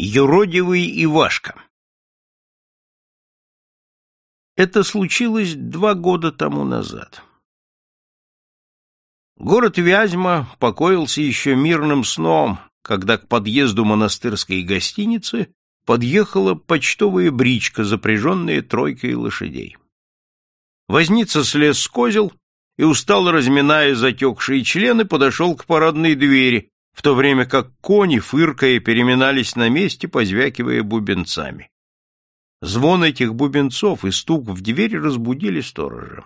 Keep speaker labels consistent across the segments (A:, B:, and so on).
A: Юродивый Ивашка Это случилось два года тому назад. Город Вязьма покоился еще мирным сном, когда к подъезду монастырской гостиницы подъехала почтовая бричка, запряженная тройкой лошадей. Возница слез с козел и, устало разминая затекшие члены, подошел к парадной двери, в то время как кони, фыркая, переминались на месте, позвякивая бубенцами. Звон этих бубенцов и стук в дверь разбудили сторожа.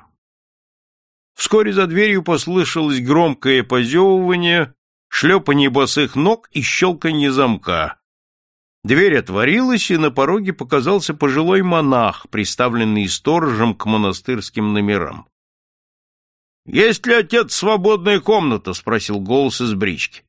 A: Вскоре за дверью послышалось громкое позевывание, шлепанье босых ног и щелканье замка. Дверь отворилась, и на пороге показался пожилой монах, приставленный сторожем к монастырским номерам. — Есть ли, отец, свободная комната? — спросил голос из брички.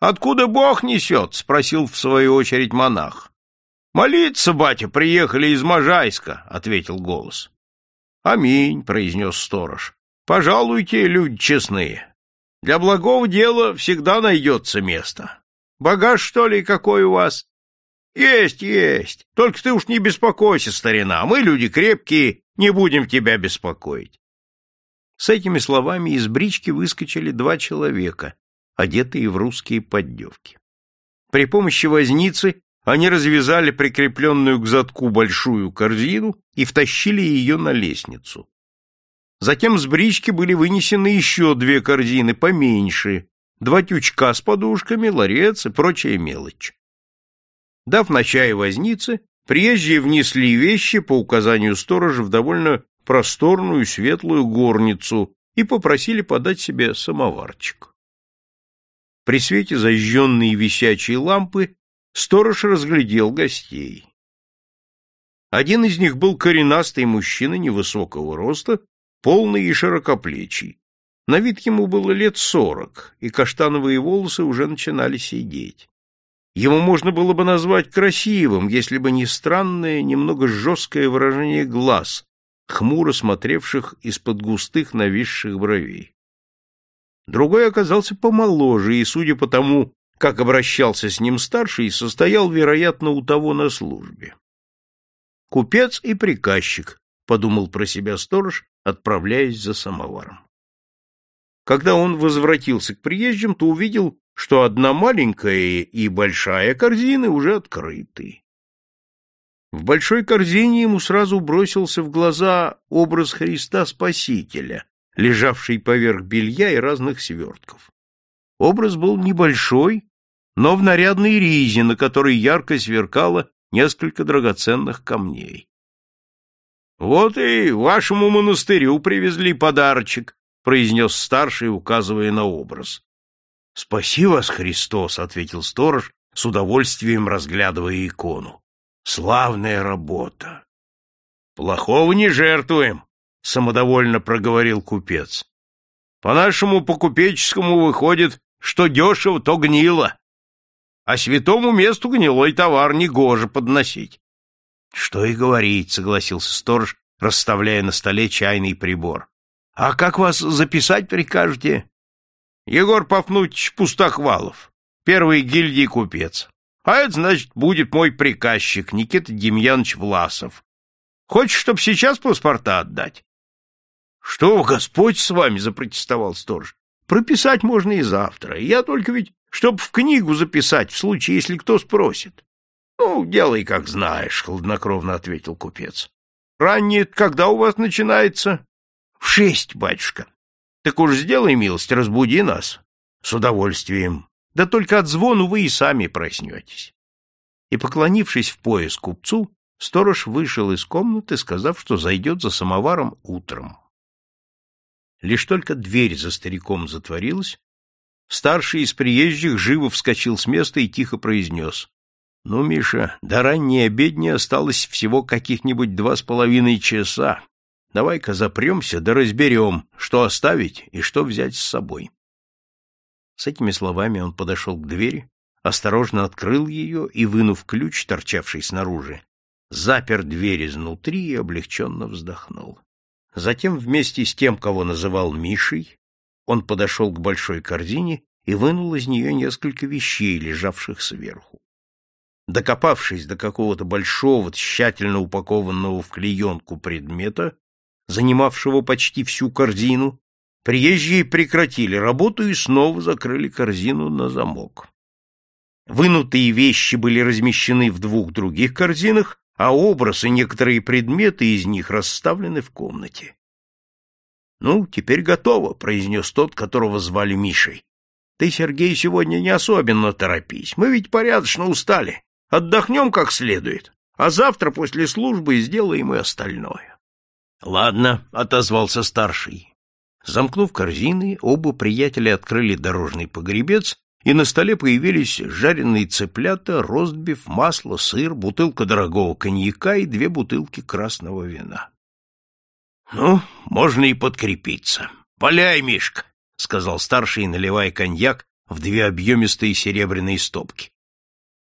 A: Откуда Бог несет? — спросил в свою очередь монах. — Молиться, батя, приехали из Можайска, — ответил голос. — Аминь, — произнес сторож. — Пожалуйте, люди честные. Для благого дела всегда найдется место. Багаж, что ли, какой у вас? — Есть, есть. Только ты уж не беспокойся, старина. Мы люди крепкие, не будем тебя беспокоить. С этими словами из брички выскочили два человека, одетые в русские поддевки. При помощи возницы они развязали прикрепленную к задку большую корзину и втащили ее на лестницу. Затем с брички были вынесены еще две корзины поменьше, два тючка с подушками, ларец и прочая мелочь. Дав на чай вознице, приезжие внесли вещи по указанию сторожа в довольно просторную светлую горницу и попросили подать себе самоварчик. При свете зажженной висячей лампы сторож разглядел гостей. Один из них был коренастый мужчина невысокого роста, полный и широкоплечий. На вид ему было лет сорок, и каштановые волосы уже начинали сидеть. Его можно было бы назвать красивым, если бы не странное, немного жесткое выражение глаз, хмуро смотревших из-под густых нависших бровей. Другой оказался помоложе, и, судя по тому, как обращался с ним старший, состоял, вероятно, у того на службе. «Купец и приказчик», — подумал про себя сторож, отправляясь за самоваром. Когда он возвратился к приезжим, то увидел, что одна маленькая и большая корзины уже открыты. В большой корзине ему сразу бросился в глаза образ Христа Спасителя, лежавший поверх белья и разных свертков. Образ был небольшой, но в нарядной ризе, на которой ярко сверкало несколько драгоценных камней. — Вот и вашему монастырю привезли подарочек, — произнес старший, указывая на образ. — Спаси вас, Христос, — ответил сторож, с удовольствием разглядывая икону. — Славная работа! — Плохого не жертвуем, — самодовольно проговорил купец. — По-нашему по-купеческому выходит, что дешево, то гнило. А святому месту гнилой товар негоже подносить. — Что и говорить, — согласился сторож, расставляя на столе чайный прибор. — А как вас записать прикажете? — Егор Пафнутьевич Пустохвалов, первый гильдии купец. А это, значит, будет мой приказчик Никита Демьянович Власов. Хочешь, чтоб сейчас паспорта отдать? Что, Господь с вами, запротестовал сторож. Прописать можно и завтра. Я только ведь, чтоб в книгу записать, в случае, если кто спросит. Ну, делай, как знаешь, хладнокровно ответил купец. Раннее когда у вас начинается? В шесть, батюшка. Так уж сделай милость, разбуди нас. С удовольствием. Да только от звону вы и сами проснетесь. И, поклонившись в пояс купцу, сторож вышел из комнаты, сказав, что зайдет за самоваром утром. Лишь только дверь за стариком затворилась, старший из приезжих живо вскочил с места и тихо произнес. — Ну, Миша, до ранней обедни осталось всего каких-нибудь два с половиной часа. Давай-ка запремся да разберем, что оставить и что взять с собой. С этими словами он подошел к двери, осторожно открыл ее и, вынув ключ, торчавший снаружи, запер дверь изнутри и облегченно вздохнул. Затем вместе с тем, кого называл Мишей, он подошел к большой корзине и вынул из нее несколько вещей, лежавших сверху. Докопавшись до какого-то большого, тщательно упакованного в клеенку предмета, занимавшего почти всю корзину, приезжие прекратили работу и снова закрыли корзину на замок. Вынутые вещи были размещены в двух других корзинах, а образ и некоторые предметы из них расставлены в комнате. — Ну, теперь готово, — произнес тот, которого звали Мишей. — Ты, Сергей, сегодня не особенно торопись. Мы ведь порядочно устали. Отдохнем как следует, а завтра после службы сделаем и остальное. — Ладно, — отозвался старший. Замкнув корзины, оба приятеля открыли дорожный погребец и на столе появились жареные цыплята, ростбиф, масло, сыр, бутылка дорогого коньяка и две бутылки красного вина. — Ну, можно и подкрепиться. — Валяй, Мишка, — сказал старший, наливая коньяк в две объемистые серебряные стопки.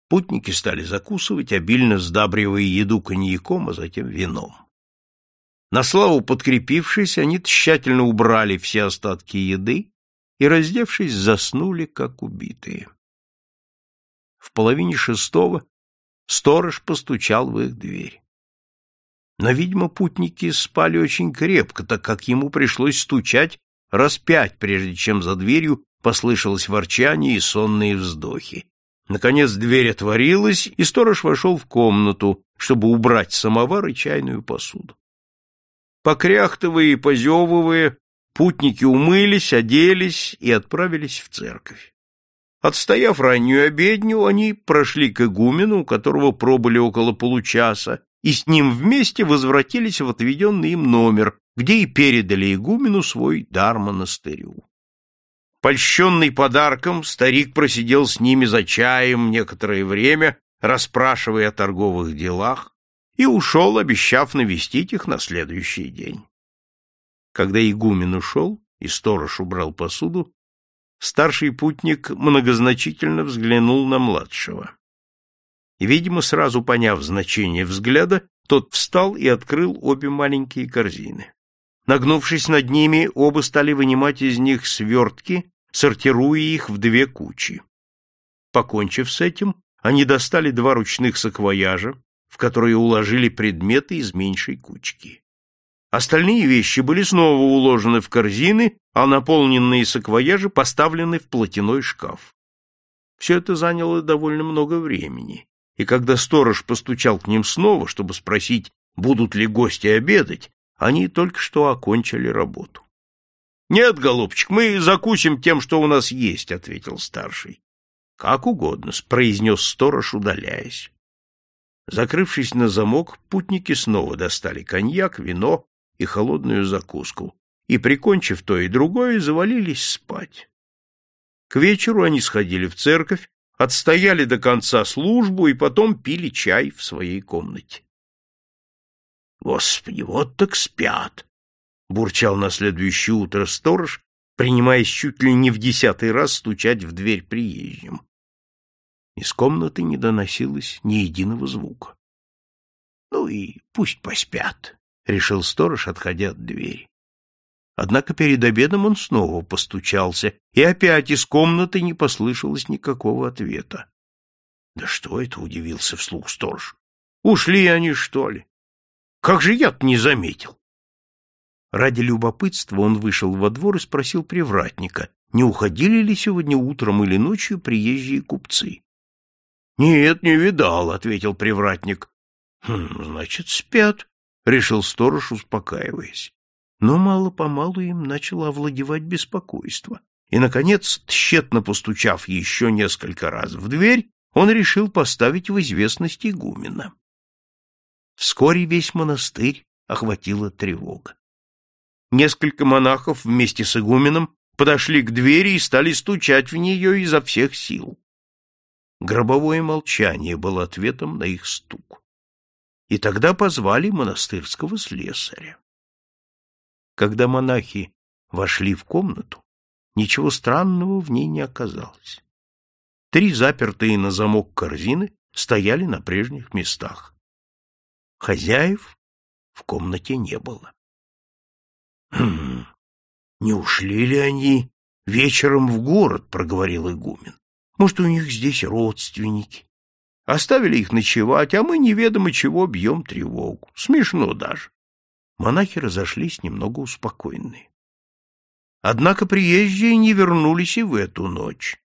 A: Путники стали закусывать, обильно сдабривая еду коньяком, а затем вином. На славу подкрепившись, они тщательно убрали все остатки еды и, раздевшись, заснули, как убитые. В половине шестого сторож постучал в их дверь. Но, видимо, путники спали очень крепко, так как ему пришлось стучать раз пять, прежде чем за дверью послышалось ворчание и сонные вздохи. Наконец дверь отворилась, и сторож вошел в комнату, чтобы убрать самовар и чайную посуду. Покряхтывая и позевывая, Путники умылись, оделись и отправились в церковь. Отстояв раннюю обедню, они прошли к игумену, у которого пробыли около получаса, и с ним вместе возвратились в отведенный им номер, где и передали игумену свой дар монастырю. Польщенный подарком, старик просидел с ними за чаем некоторое время, расспрашивая о торговых делах, и ушел, обещав навестить их на следующий день. Когда игумен ушел и сторож убрал посуду, старший путник многозначительно взглянул на младшего. Видимо, сразу поняв значение взгляда, тот встал и открыл обе маленькие корзины. Нагнувшись над ними, оба стали вынимать из них свертки, сортируя их в две кучи. Покончив с этим, они достали два ручных саквояжа, в которые уложили предметы из меньшей кучки. Остальные вещи были снова уложены в корзины, а наполненные саквояжи поставлены в платяной шкаф. Все это заняло довольно много времени, и когда сторож постучал к ним снова, чтобы спросить, будут ли гости обедать, они только что окончили работу. — Нет, голубчик, мы закусим тем, что у нас есть, — ответил старший. — Как угодно, — произнес сторож, удаляясь. Закрывшись на замок, путники снова достали коньяк, вино и холодную закуску, и, прикончив то и другое, завалились спать. К вечеру они сходили в церковь, отстояли до конца службу и потом пили чай в своей комнате. — Господи, вот так спят! — бурчал на следующее утро сторож, принимаясь чуть ли не в десятый раз стучать в дверь приезжим. Из комнаты не доносилось ни единого звука. — Ну и пусть поспят, решил сторож, отходя от двери. Однако перед обедом он снова постучался, и опять из комнаты не послышалось никакого ответа. — Да что это? — удивился вслух сторож. — Ушли они, что ли? Как же я-то не заметил? Ради любопытства он вышел во двор и спросил привратника, не уходили ли сегодня утром или ночью приезжие купцы. — Нет, не видал, — ответил привратник. «Хм, — Значит, спят, решил сторож, успокаиваясь. Но мало-помалу им начало овладевать беспокойство, и, наконец, тщетно постучав еще несколько раз в дверь, он решил поставить в известность игумена. Вскоре весь монастырь охватила тревога. Несколько монахов вместе с игуменом подошли к двери и стали стучать в нее изо всех сил. Гробовое молчание было ответом на их стук и тогда позвали монастырского слесаря. Когда монахи вошли в комнату, ничего странного в ней не оказалось. Три запертые на замок корзины стояли на прежних местах. Хозяев в комнате не было. «Хм, не ушли ли они вечером в город?» — проговорил игумен. «Может, у них здесь родственники? Оставили их ночевать, а мы неведомо чего бьем тревогу. Смешно даже. Монахи разошлись немного успокоенные. Однако приезжие не вернулись и в эту ночь.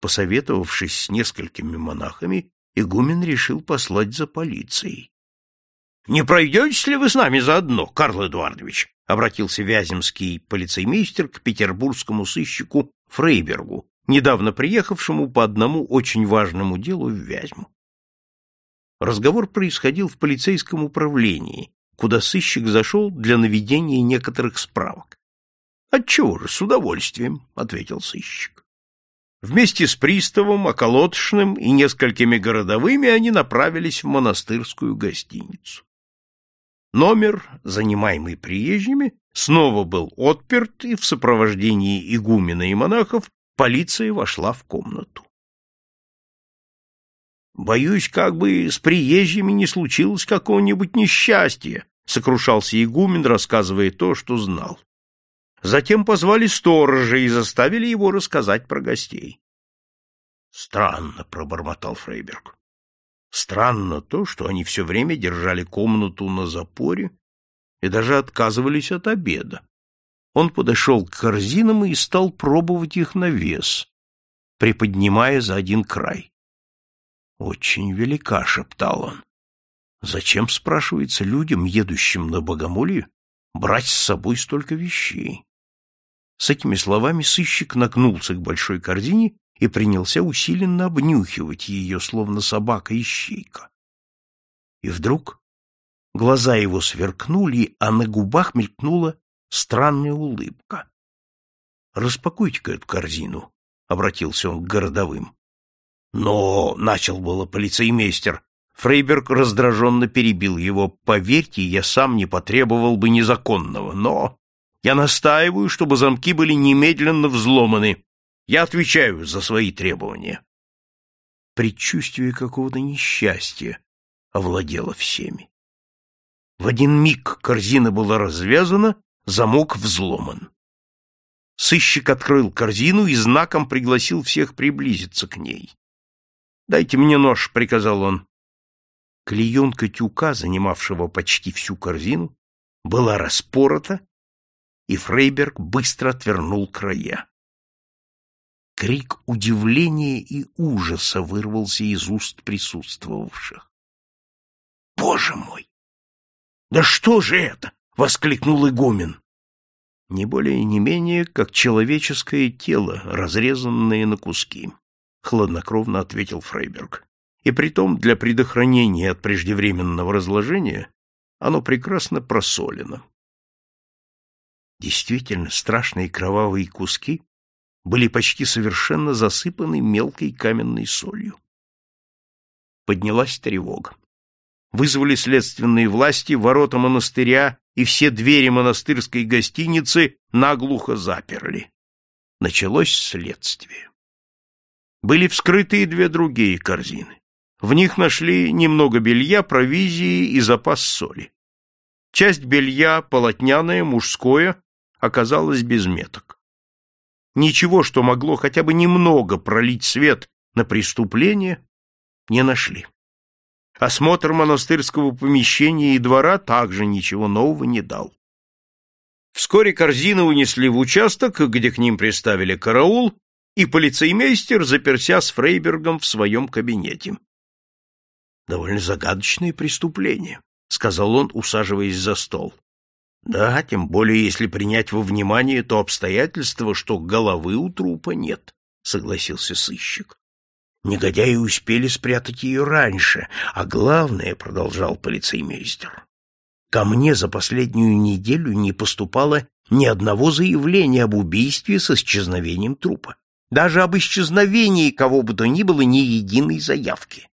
A: Посоветовавшись с несколькими монахами, игумен решил послать за полицией. — Не пройдетесь ли вы с нами заодно, Карл Эдуардович? — обратился вяземский полицеймейстер к петербургскому сыщику Фрейбергу, недавно приехавшему по одному очень важному делу в Вязьму. Разговор происходил в полицейском управлении, куда сыщик зашел для наведения некоторых справок. — Отчего же, с удовольствием, — ответил сыщик. Вместе с приставом, околотошным и несколькими городовыми они направились в монастырскую гостиницу. Номер, занимаемый приезжими, снова был отперт, и в сопровождении игумена и монахов Полиция вошла в комнату. «Боюсь, как бы с приезжими не случилось какого-нибудь несчастья», — сокрушался игумен, рассказывая то, что знал. Затем позвали сторожа и заставили его рассказать про гостей. «Странно», — пробормотал Фрейберг. «Странно то, что они все время держали комнату на запоре и даже отказывались от обеда. Он подошел к корзинам и стал пробовать их на вес, приподнимая за один край. «Очень велика», — шептал он. «Зачем, спрашивается, людям, едущим на богомолье, брать с собой столько вещей?» С этими словами сыщик нагнулся к большой корзине и принялся усиленно обнюхивать ее, словно собака-ищейка. И вдруг глаза его сверкнули, а на губах мелькнула странная улыбка. «Распакуйте-ка эту корзину», — обратился он к городовым. «Но», — начал было полицеймейстер, Фрейберг раздраженно перебил его. «Поверьте, я сам не потребовал бы незаконного, но я настаиваю, чтобы замки были немедленно взломаны. Я отвечаю за свои требования». Предчувствие какого-то несчастья овладело всеми. В один миг корзина была развязана, Замок взломан. Сыщик открыл корзину и знаком пригласил всех приблизиться к ней. «Дайте мне нож», — приказал он. Клеенка тюка, занимавшего почти всю корзину, была распорота, и Фрейберг быстро отвернул края. Крик удивления и ужаса вырвался из уст присутствовавших. «Боже мой! Да что же это? Воскликнул игумен. Не более и не менее, как человеческое тело, разрезанное на куски, хладнокровно ответил Фрейберг. И притом для предохранения от преждевременного разложения оно прекрасно просолено. Действительно, страшные кровавые куски были почти совершенно засыпаны мелкой каменной солью. Поднялась тревога. Вызвали следственные власти, ворота монастыря и все двери монастырской гостиницы наглухо заперли. Началось следствие. Были вскрыты и две другие корзины. В них нашли немного белья, провизии и запас соли. Часть белья, полотняное, мужское, оказалась без меток. Ничего, что могло хотя бы немного пролить свет на преступление, не нашли. Осмотр монастырского помещения и двора также ничего нового не дал. Вскоре корзины унесли в участок, где к ним приставили караул, и полицеймейстер заперся с Фрейбергом в своем кабинете. «Довольно загадочное преступление», — сказал он, усаживаясь за стол. «Да, тем более, если принять во внимание то обстоятельство, что головы у трупа нет», — согласился сыщик. Негодяи успели спрятать ее раньше, а главное, — продолжал полицеймейстер, — ко мне за последнюю неделю не поступало ни одного заявления об убийстве с исчезновением трупа. Даже об исчезновении кого бы то ни было ни единой заявки.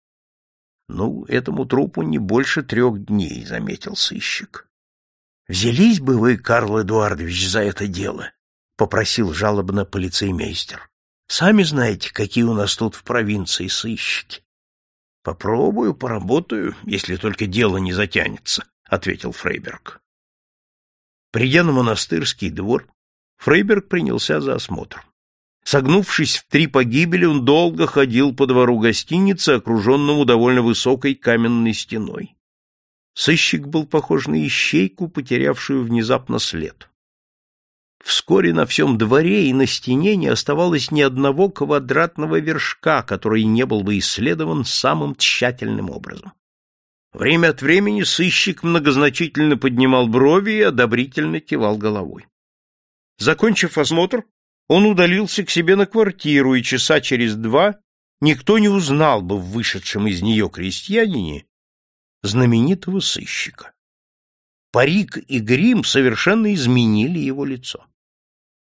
A: Ну, этому трупу не больше трех дней, — заметил сыщик. — Взялись бы вы, Карл Эдуардович, за это дело, — попросил жалобно полицеймейстер. Сами знаете, какие у нас тут в провинции сыщики. — Попробую, поработаю, если только дело не затянется, — ответил Фрейберг. Придя на монастырский двор, Фрейберг принялся за осмотр. Согнувшись в три погибели, он долго ходил по двору гостиницы, окруженному довольно высокой каменной стеной. Сыщик был похож на ищейку, потерявшую внезапно след. Вскоре на всем дворе и на стене не оставалось ни одного квадратного вершка, который не был бы исследован самым тщательным образом. Время от времени сыщик многозначительно поднимал брови и одобрительно кивал головой. Закончив осмотр, он удалился к себе на квартиру, и часа через два никто не узнал бы в вышедшем из нее крестьянине знаменитого сыщика. Парик и грим совершенно изменили его лицо.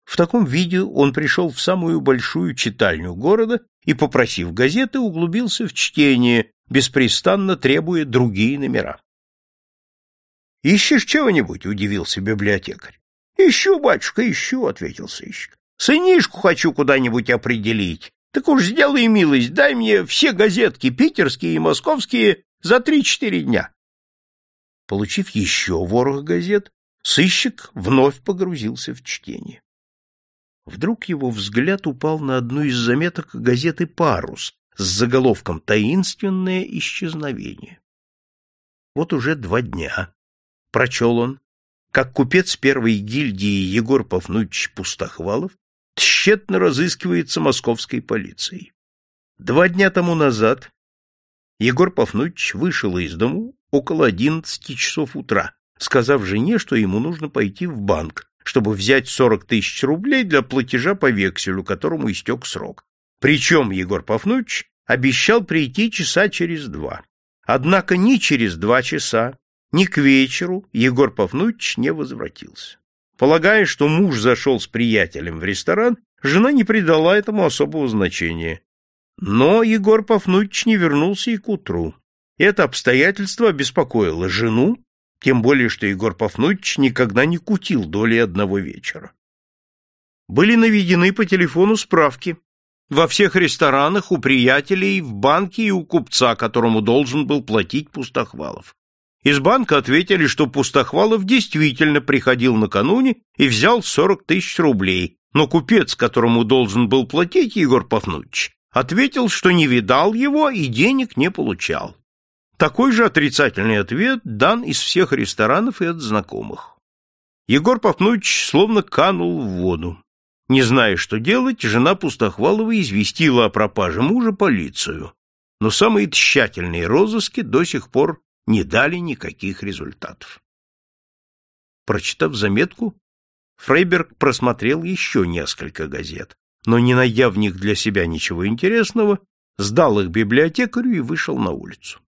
A: В таком виде он пришел в самую большую читальню города и, попросив газеты, углубился в чтение, беспрестанно требуя другие номера. «Ищешь чего-нибудь?» — удивился библиотекарь. «Ищу, батюшка, ищу», — ответил сыщик. «Сынишку хочу куда-нибудь определить. Так уж сделай милость, дай мне все газетки, питерские и московские, за три-четыре дня. Получив еще ворох газет, сыщик вновь погрузился в чтение. Вдруг его взгляд упал на одну из заметок газеты «Парус» с заголовком «Таинственное исчезновение». Вот уже два дня, прочел он, как купец первой гильдии Егор Пафнутьевич Пустохвалов тщетно разыскивается московской полицией. Два дня тому назад Егор Пафнутьевич вышел из дому около одиннадцати часов утра, сказав жене, что ему нужно пойти в банк, чтобы взять сорок тысяч рублей для платежа по векселю, которому истек срок. Причем Егор Пафнутьевич обещал прийти часа через два. Однако ни через два часа, ни к вечеру Егор Пафнутьевич не возвратился. Полагая, что муж зашел с приятелем в ресторан, жена не придала этому особого значения. Но Егор Пафнутьевич не вернулся и к утру. Это обстоятельство обеспокоило жену, тем более, что Егор Пафнутьевич никогда не кутил доли одного вечера. Были наведены по телефону справки. Во всех ресторанах, у приятелей, в банке и у купца, которому должен был платить Пустохвалов. Из банка ответили, что Пустохвалов действительно приходил накануне и взял 40 тысяч рублей, но купец, которому должен был платить Егор Пафнутьевич, ответил, что не видал его и денег не получал. Такой же отрицательный ответ дан из всех ресторанов и от знакомых. Егор Пафнутьевич словно канул в воду. Не зная, что делать, жена Пустохвалова известила о пропаже мужа полицию, но самые тщательные розыски до сих пор не дали никаких результатов. Прочитав заметку, Фрейберг просмотрел еще несколько газет но, не найдя в них для себя ничего интересного, сдал их библиотекарю и вышел на улицу.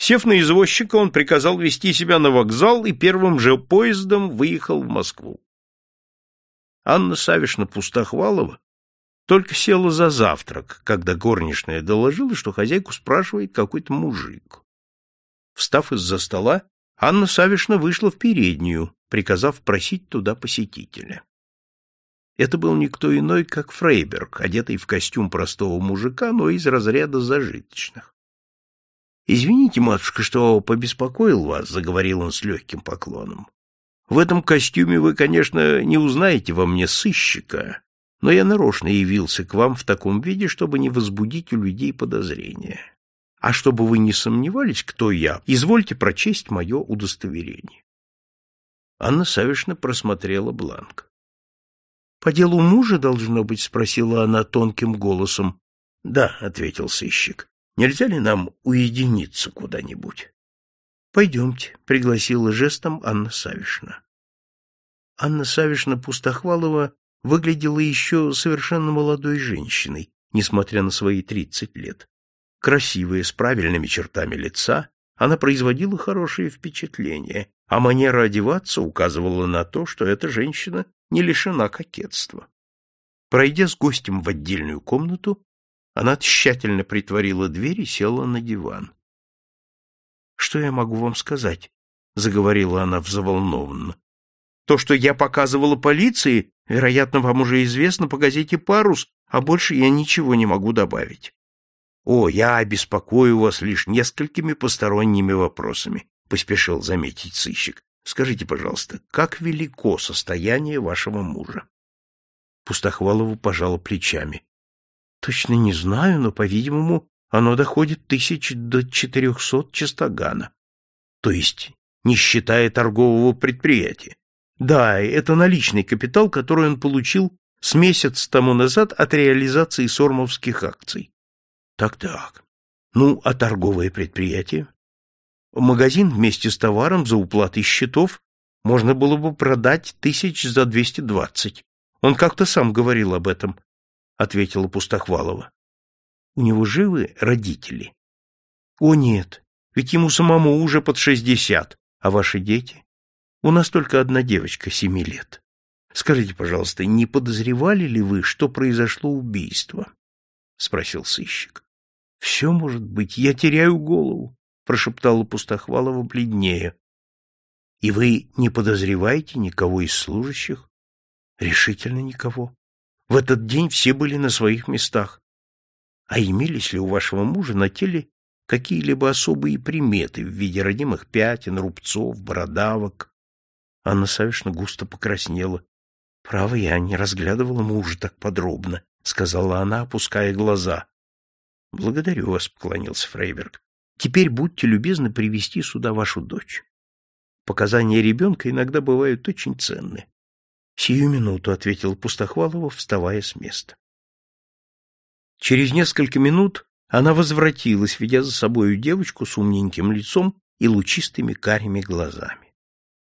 A: Сев на извозчика, он приказал вести себя на вокзал и первым же поездом выехал в Москву. Анна Савишна Пустохвалова только села за завтрак, когда горничная доложила, что хозяйку спрашивает какой-то мужик. Встав из-за стола, Анна Савишна вышла в переднюю, приказав просить туда посетителя. Это был никто иной, как Фрейберг, одетый в костюм простого мужика, но из разряда зажиточных. — Извините, матушка, что побеспокоил вас, — заговорил он с легким поклоном. — В этом костюме вы, конечно, не узнаете во мне сыщика, но я нарочно явился к вам в таком виде, чтобы не возбудить у людей подозрения. А чтобы вы не сомневались, кто я, извольте прочесть мое удостоверение. Анна Савишна просмотрела бланк. — По делу мужа, должно быть? — спросила она тонким голосом. — Да, — ответил сыщик. — Нельзя ли нам уединиться куда-нибудь? — Пойдемте, — пригласила жестом Анна Савишна. Анна Савишна Пустохвалова выглядела еще совершенно молодой женщиной, несмотря на свои тридцать лет. Красивая, с правильными чертами лица, она производила хорошее впечатление, а манера одеваться указывала на то, что эта женщина не лишена кокетства. Пройдя с гостем в отдельную комнату, она тщательно притворила дверь и села на диван. — Что я могу вам сказать? — заговорила она взволнованно. — То, что я показывала полиции, вероятно, вам уже известно по газете «Парус», а больше я ничего не могу добавить. — О, я обеспокою вас лишь несколькими посторонними вопросами, — поспешил заметить сыщик. Скажите, пожалуйста, как велико состояние вашего мужа? Пустохвалова пожала плечами. — Точно не знаю, но, по-видимому, оно доходит тысяч до четырехсот чистогана. То есть, не считая торгового предприятия. Да, это наличный капитал, который он получил с месяц тому назад от реализации сормовских акций. Так-так. Ну, а торговое предприятие? Магазин вместе с товаром за уплатой счетов можно было бы продать тысяч за двести двадцать. Он как-то сам говорил об этом, — ответила Пустохвалова. У него живы родители? О, нет, ведь ему самому уже под шестьдесят. А ваши дети? У нас только одна девочка семи лет. Скажите, пожалуйста, не подозревали ли вы, что произошло убийство? Спросил сыщик. Все может быть, я теряю голову, прошептала Пустохвалова бледнее. И вы не подозреваете никого из служащих? Решительно никого. В этот день все были на своих местах. А имелись ли у вашего мужа на теле какие-либо особые приметы в виде родимых пятен, рубцов, бородавок? Анна Савишна густо покраснела. — Право, я не разглядывала мужа так подробно, — сказала она, опуская глаза. — Благодарю вас, — поклонился Фрейберг. — Теперь будьте любезны привести сюда вашу дочь. Показания ребенка иногда бывают очень ценны. Сию минуту, — ответил Пустохвалова, вставая с места. Через несколько минут она возвратилась, ведя за собою девочку с умненьким лицом и лучистыми карими глазами.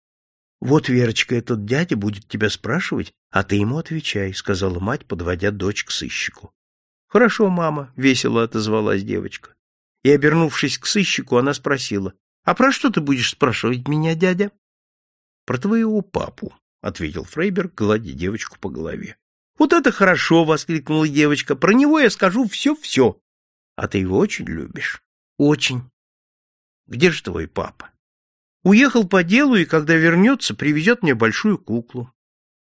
A: — Вот, Верочка, этот дядя будет тебя спрашивать, а ты ему отвечай, — сказала мать, подводя дочь к сыщику. — Хорошо, мама, — весело отозвалась девочка. И, обернувшись к сыщику, она спросила, — А про что ты будешь спрашивать меня, дядя? — Про твоего папу, — ответил Фрейберг, гладя девочку по голове. — Вот это хорошо! — воскликнула девочка. — Про него я скажу все-все. — А ты его очень любишь? — Очень. — Где же твой папа? — Уехал по делу, и когда вернется, привезет мне большую куклу.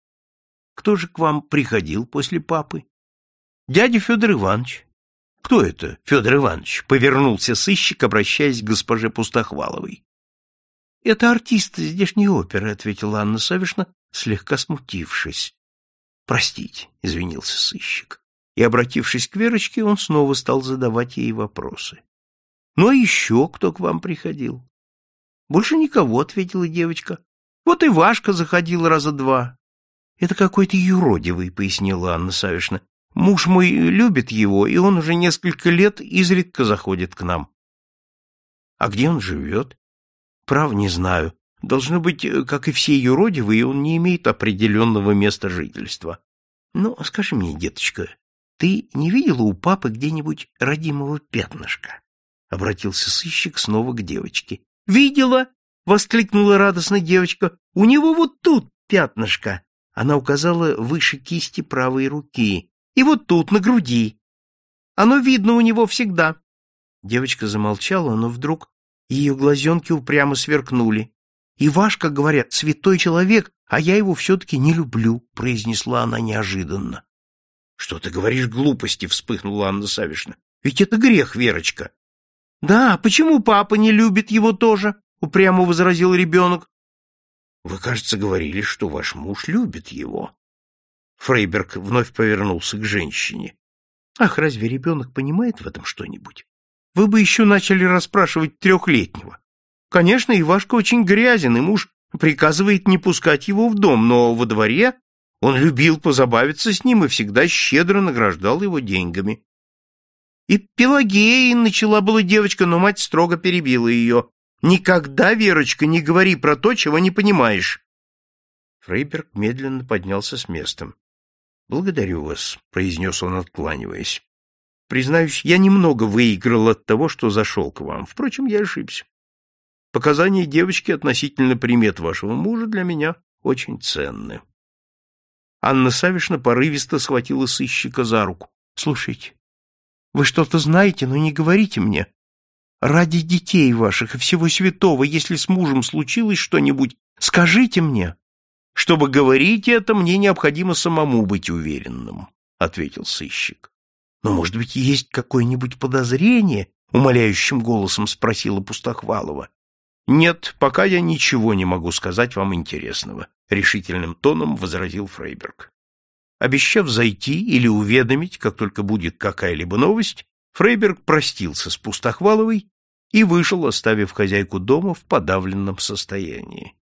A: — Кто же к вам приходил после папы? — Дядя Федор Иванович. — Кто это, Федор Иванович? — повернулся сыщик, обращаясь к госпоже Пустохваловой. — Это артист здешней оперы, — ответила Анна Савишна, слегка смутившись. «Простите», — извинился сыщик. И, обратившись к Верочке, он снова стал задавать ей вопросы. «Ну, а еще кто к вам приходил?» «Больше никого», — ответила девочка. «Вот и Вашка заходил раза два». «Это какой-то юродивый», — пояснила Анна Савишна. «Муж мой любит его, и он уже несколько лет изредка заходит к нам». «А где он живет?» «Прав не знаю. Должно быть, э, как и все юродивые, он не имеет определенного места жительства. Ну, скажи мне, деточка, ты не видела у папы где-нибудь родимого пятнышка? Обратился сыщик снова к девочке. Видела! воскликнула радостно девочка. У него вот тут пятнышко. Она указала выше кисти правой руки. И вот тут, на груди. Оно видно у него всегда. Девочка замолчала, но вдруг ее глазенки упрямо сверкнули. Ивашка, говорят, святой человек, а я его все-таки не люблю, — произнесла она неожиданно. — Что ты говоришь глупости? — вспыхнула Анна Савишна. — Ведь это грех, Верочка. — Да, почему папа не любит его тоже? — упрямо возразил ребенок. — Вы, кажется, говорили, что ваш муж любит его. Фрейберг вновь повернулся к женщине. — Ах, разве ребенок понимает в этом что-нибудь? Вы бы еще начали расспрашивать трехлетнего. Конечно, Ивашка очень грязен, и муж приказывает не пускать его в дом, но во дворе он любил позабавиться с ним и всегда щедро награждал его деньгами. И Пелагея начала была девочка, но мать строго перебила ее. «Никогда, Верочка, не говори про то, чего не понимаешь». Фрейберг медленно поднялся с места. «Благодарю вас», — произнес он, откланиваясь. «Признаюсь, я немного выиграл от того, что зашел к вам. Впрочем, я ошибся. Показания девочки относительно примет вашего мужа для меня очень ценны. Анна Савишна порывисто схватила сыщика за руку. — Слушайте, вы что-то знаете, но не говорите мне. Ради детей ваших и всего святого, если с мужем случилось что-нибудь, скажите мне. Чтобы говорить это, мне необходимо самому быть уверенным, — ответил сыщик. — Но, может быть, есть какое-нибудь подозрение? — умоляющим голосом спросила Пустохвалова. Нет, пока я ничего не могу сказать вам интересного, решительным тоном возразил Фрейберг. Обещав зайти или уведомить, как только будет какая-либо новость, Фрейберг простился с Пустохваловой и вышел, оставив хозяйку дома в подавленном состоянии.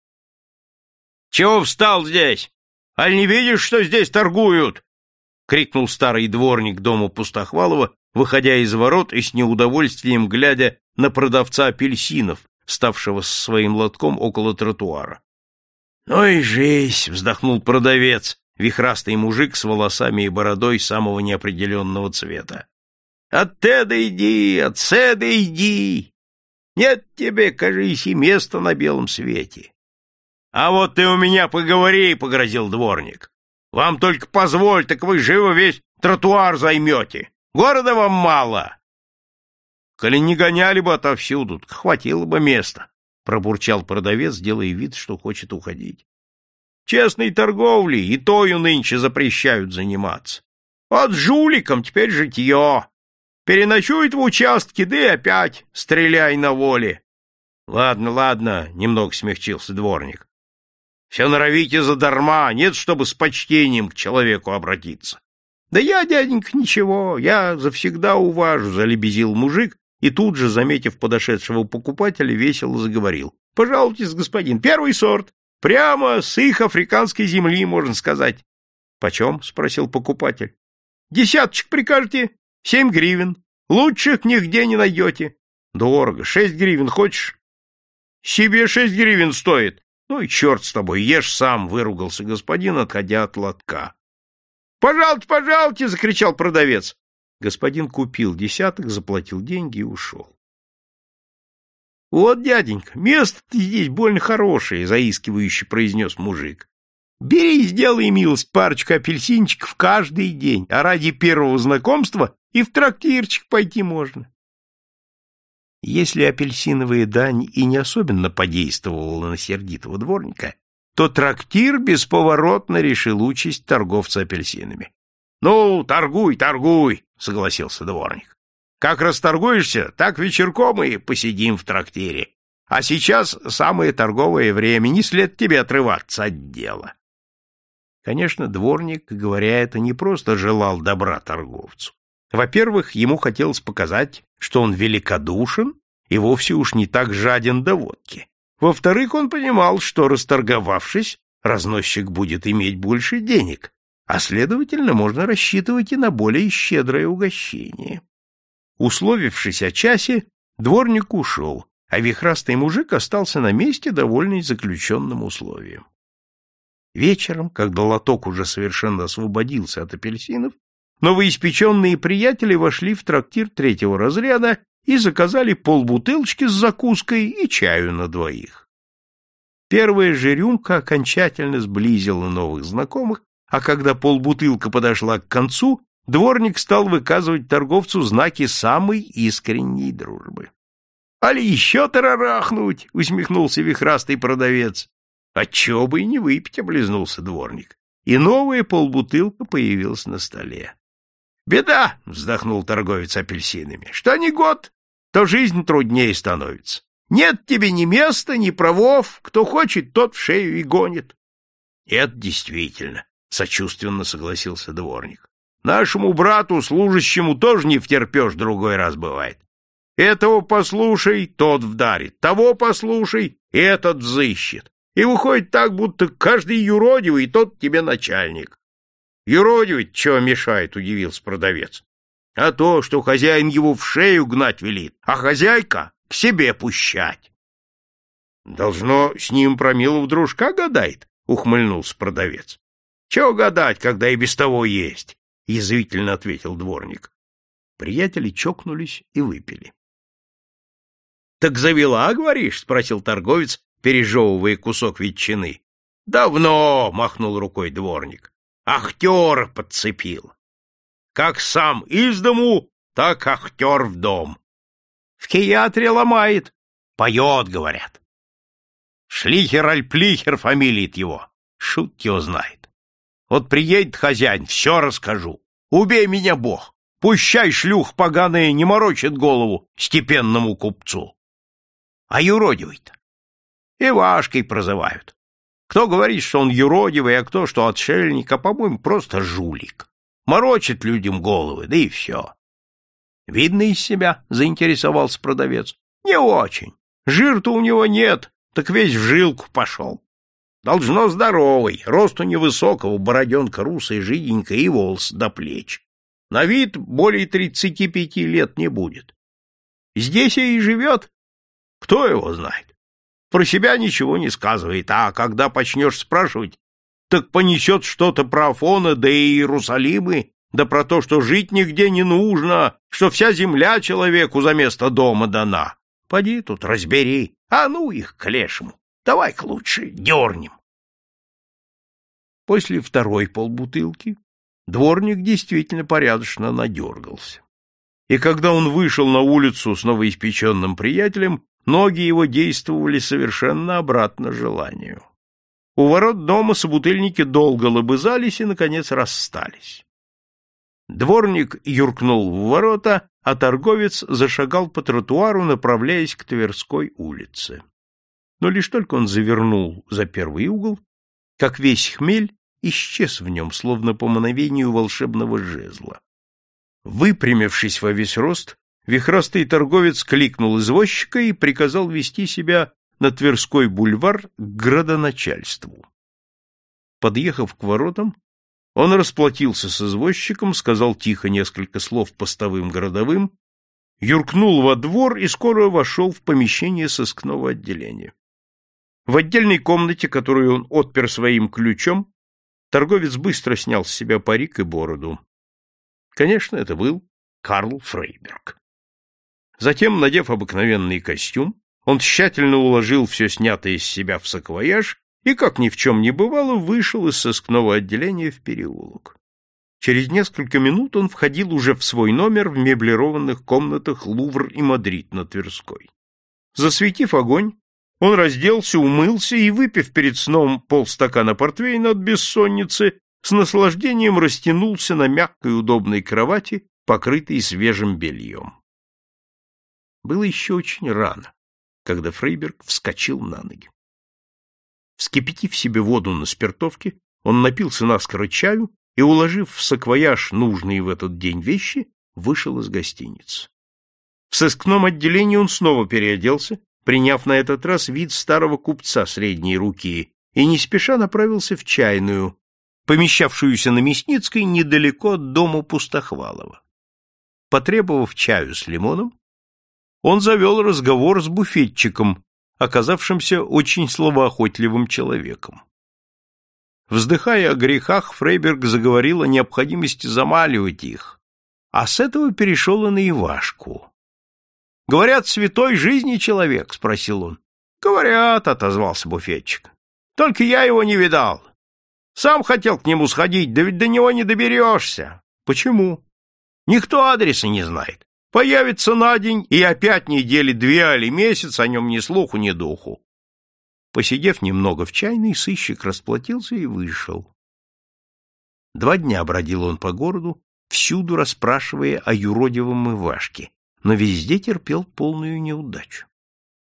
A: — Чего встал здесь? Аль не видишь, что здесь торгуют? — крикнул старый дворник дома Пустохвалова, выходя из ворот и с неудовольствием глядя на продавца апельсинов, ставшего с своим лотком около тротуара. — Ну и жизнь! — вздохнул продавец, вихрастый мужик с волосами и бородой самого неопределенного цвета. — От теда иди, от седа иди! Нет тебе, кажись, и места на белом свете. — А вот ты у меня поговори, — погрозил дворник. — Вам только позволь, так вы живо весь тротуар займете. Города вам мало. — Коли не гоняли бы отовсюду, хватило бы места, — пробурчал продавец, делая вид, что хочет уходить. Честной торговлей и тою нынче запрещают заниматься. Вот жуликом теперь житье. Переночует в участке, да и опять стреляй на воле. Ладно, ладно, немного смягчился дворник. Все норовите задарма, нет, чтобы с почтением к человеку обратиться. Да я, дяденька, ничего, я завсегда уважу, залебезил мужик и тут же, заметив подошедшего покупателя, весело заговорил. Пожалуйтесь, господин, первый сорт. Прямо с их африканской земли, можно сказать. — Почем? — спросил покупатель. — Десяточек прикажете? Семь гривен. Лучших нигде не найдете. — Дорого. Шесть гривен хочешь? — Себе шесть гривен стоит. Ну и черт с тобой, ешь сам, — выругался господин, отходя от лотка. — Пожалуйте, пожалуйте! — закричал продавец. Господин купил десяток, заплатил деньги и ушел. — Вот, дяденька, место-то здесь больно хорошее, — заискивающе произнес мужик. — Бери и сделай милость парочку апельсинчиков каждый день, а ради первого знакомства и в трактирчик пойти можно. Если апельсиновая дань и не особенно подействовала на сердитого дворника, то трактир бесповоротно решил участь торговца апельсинами. — Ну, торгуй, торгуй, — согласился дворник. Как расторгуешься, так вечерком и посидим в трактире. А сейчас самое торговое время, не след тебе отрываться от дела. Конечно, дворник, говоря это, не просто желал добра торговцу. Во-первых, ему хотелось показать, что он великодушен и вовсе уж не так жаден до водки. Во-вторых, он понимал, что, расторговавшись, разносчик будет иметь больше денег, а, следовательно, можно рассчитывать и на более щедрое угощение. Условившись о часе, дворник ушел, а вихрастый мужик остался на месте, довольный заключенным условием. Вечером, когда лоток уже совершенно освободился от апельсинов, новоиспеченные приятели вошли в трактир третьего разряда и заказали полбутылочки с закуской и чаю на двоих. Первая же рюмка окончательно сблизила новых знакомых, а когда полбутылка подошла к концу, дворник стал выказывать торговцу знаки самой искренней дружбы. — Али еще тарарахнуть? — усмехнулся вихрастый продавец. — Отчего бы и не выпить, — облизнулся дворник. И новая полбутылка появилась на столе. — Беда! — вздохнул торговец апельсинами. — Что ни год, то жизнь труднее становится. Нет тебе ни места, ни правов, кто хочет, тот в шею и гонит. — Это действительно, — сочувственно согласился дворник. Нашему брату, служащему, тоже не втерпешь другой раз бывает. Этого послушай, тот вдарит, того послушай, этот взыщет. И выходит так, будто каждый юродивый, тот тебе начальник. Юродивый чего мешает, удивился продавец. А то, что хозяин его в шею гнать велит, а хозяйка к себе пущать. Должно, с ним промилов дружка гадает, ухмыльнулся продавец. Чего гадать, когда и без того есть? — язвительно ответил дворник. Приятели чокнулись и выпили. — Так завела, говоришь? — спросил торговец, пережевывая кусок ветчины. — Давно, — махнул рукой дворник. — Ахтера подцепил. Как сам из дому, так ахтер в дом. В киатре ломает, поет, говорят. Шлихер-альплихер фамилиет его, шут его знает. Вот приедет хозяин, все расскажу. Убей меня, Бог! Пущай шлюх поганая не морочит голову степенному купцу. А юродивый-то? Ивашкой прозывают. Кто говорит, что он юродивый, а кто, что отшельник, а, по-моему, просто жулик. Морочит людям головы, да и все. Видно из себя, заинтересовался продавец. Не очень. Жир-то у него нет, так весь в жилку пошел. Должно здоровый, росту невысокого, бороденка русая, жиденькая и волос до плеч. На вид более тридцати пяти лет не будет. Здесь и живет. Кто его знает? Про себя ничего не сказывает, а когда почнешь спрашивать, так понесет что-то про Афона, да и Иерусалимы, да про то, что жить нигде не нужно, что вся земля человеку за место дома дана. Поди тут разбери, а ну их к лешему. Давай-ка лучше дернем. После второй полбутылки дворник действительно порядочно надергался. И когда он вышел на улицу с новоиспеченным приятелем, ноги его действовали совершенно обратно желанию. У ворот дома собутыльники долго лобызались и, наконец, расстались. Дворник юркнул в ворота, а торговец зашагал по тротуару, направляясь к Тверской улице. Но лишь только он завернул за первый угол, как весь хмель исчез в нем, словно по мановению волшебного жезла. Выпрямившись во весь рост, вихрастый торговец кликнул извозчика и приказал вести себя на Тверской бульвар к градоначальству. Подъехав к воротам, он расплатился с извозчиком, сказал тихо несколько слов постовым городовым, юркнул во двор и скоро вошел в помещение сыскного отделения. В отдельной комнате, которую он отпер своим ключом, торговец быстро снял с себя парик и бороду. Конечно, это был Карл Фрейберг. Затем, надев обыкновенный костюм, он тщательно уложил все снятое из себя в саквояж и, как ни в чем не бывало, вышел из сыскного отделения в переулок. Через несколько минут он входил уже в свой номер в меблированных комнатах Лувр и Мадрид на Тверской. Засветив огонь, он разделся, умылся и, выпив перед сном полстакана портвейна от бессонницы, с наслаждением растянулся на мягкой удобной кровати, покрытой свежим бельем. Было еще очень рано, когда Фрейберг вскочил на ноги. Вскипятив себе воду на спиртовке, он напился наскоро чаю и, уложив в саквояж нужные в этот день вещи, вышел из гостиницы. В сыскном отделении он снова переоделся, приняв на этот раз вид старого купца средней руки, и не спеша направился в чайную, помещавшуюся на Мясницкой недалеко от дома Пустохвалова. Потребовав чаю с лимоном, он завел разговор с буфетчиком, оказавшимся очень словоохотливым человеком. Вздыхая о грехах, Фрейберг заговорил о необходимости замаливать их, а с этого перешел и на Ивашку. — Говорят, святой жизни человек? — спросил он. — Говорят, — отозвался буфетчик. — Только я его не видал. Сам хотел к нему сходить, да ведь до него не доберешься. — Почему? — Никто адреса не знает. Появится на день, и опять недели две или месяц о нем ни слуху, ни духу. Посидев немного в чайной, сыщик расплатился и вышел. Два дня бродил он по городу, всюду расспрашивая о юродивом Ивашке, но везде терпел полную неудачу.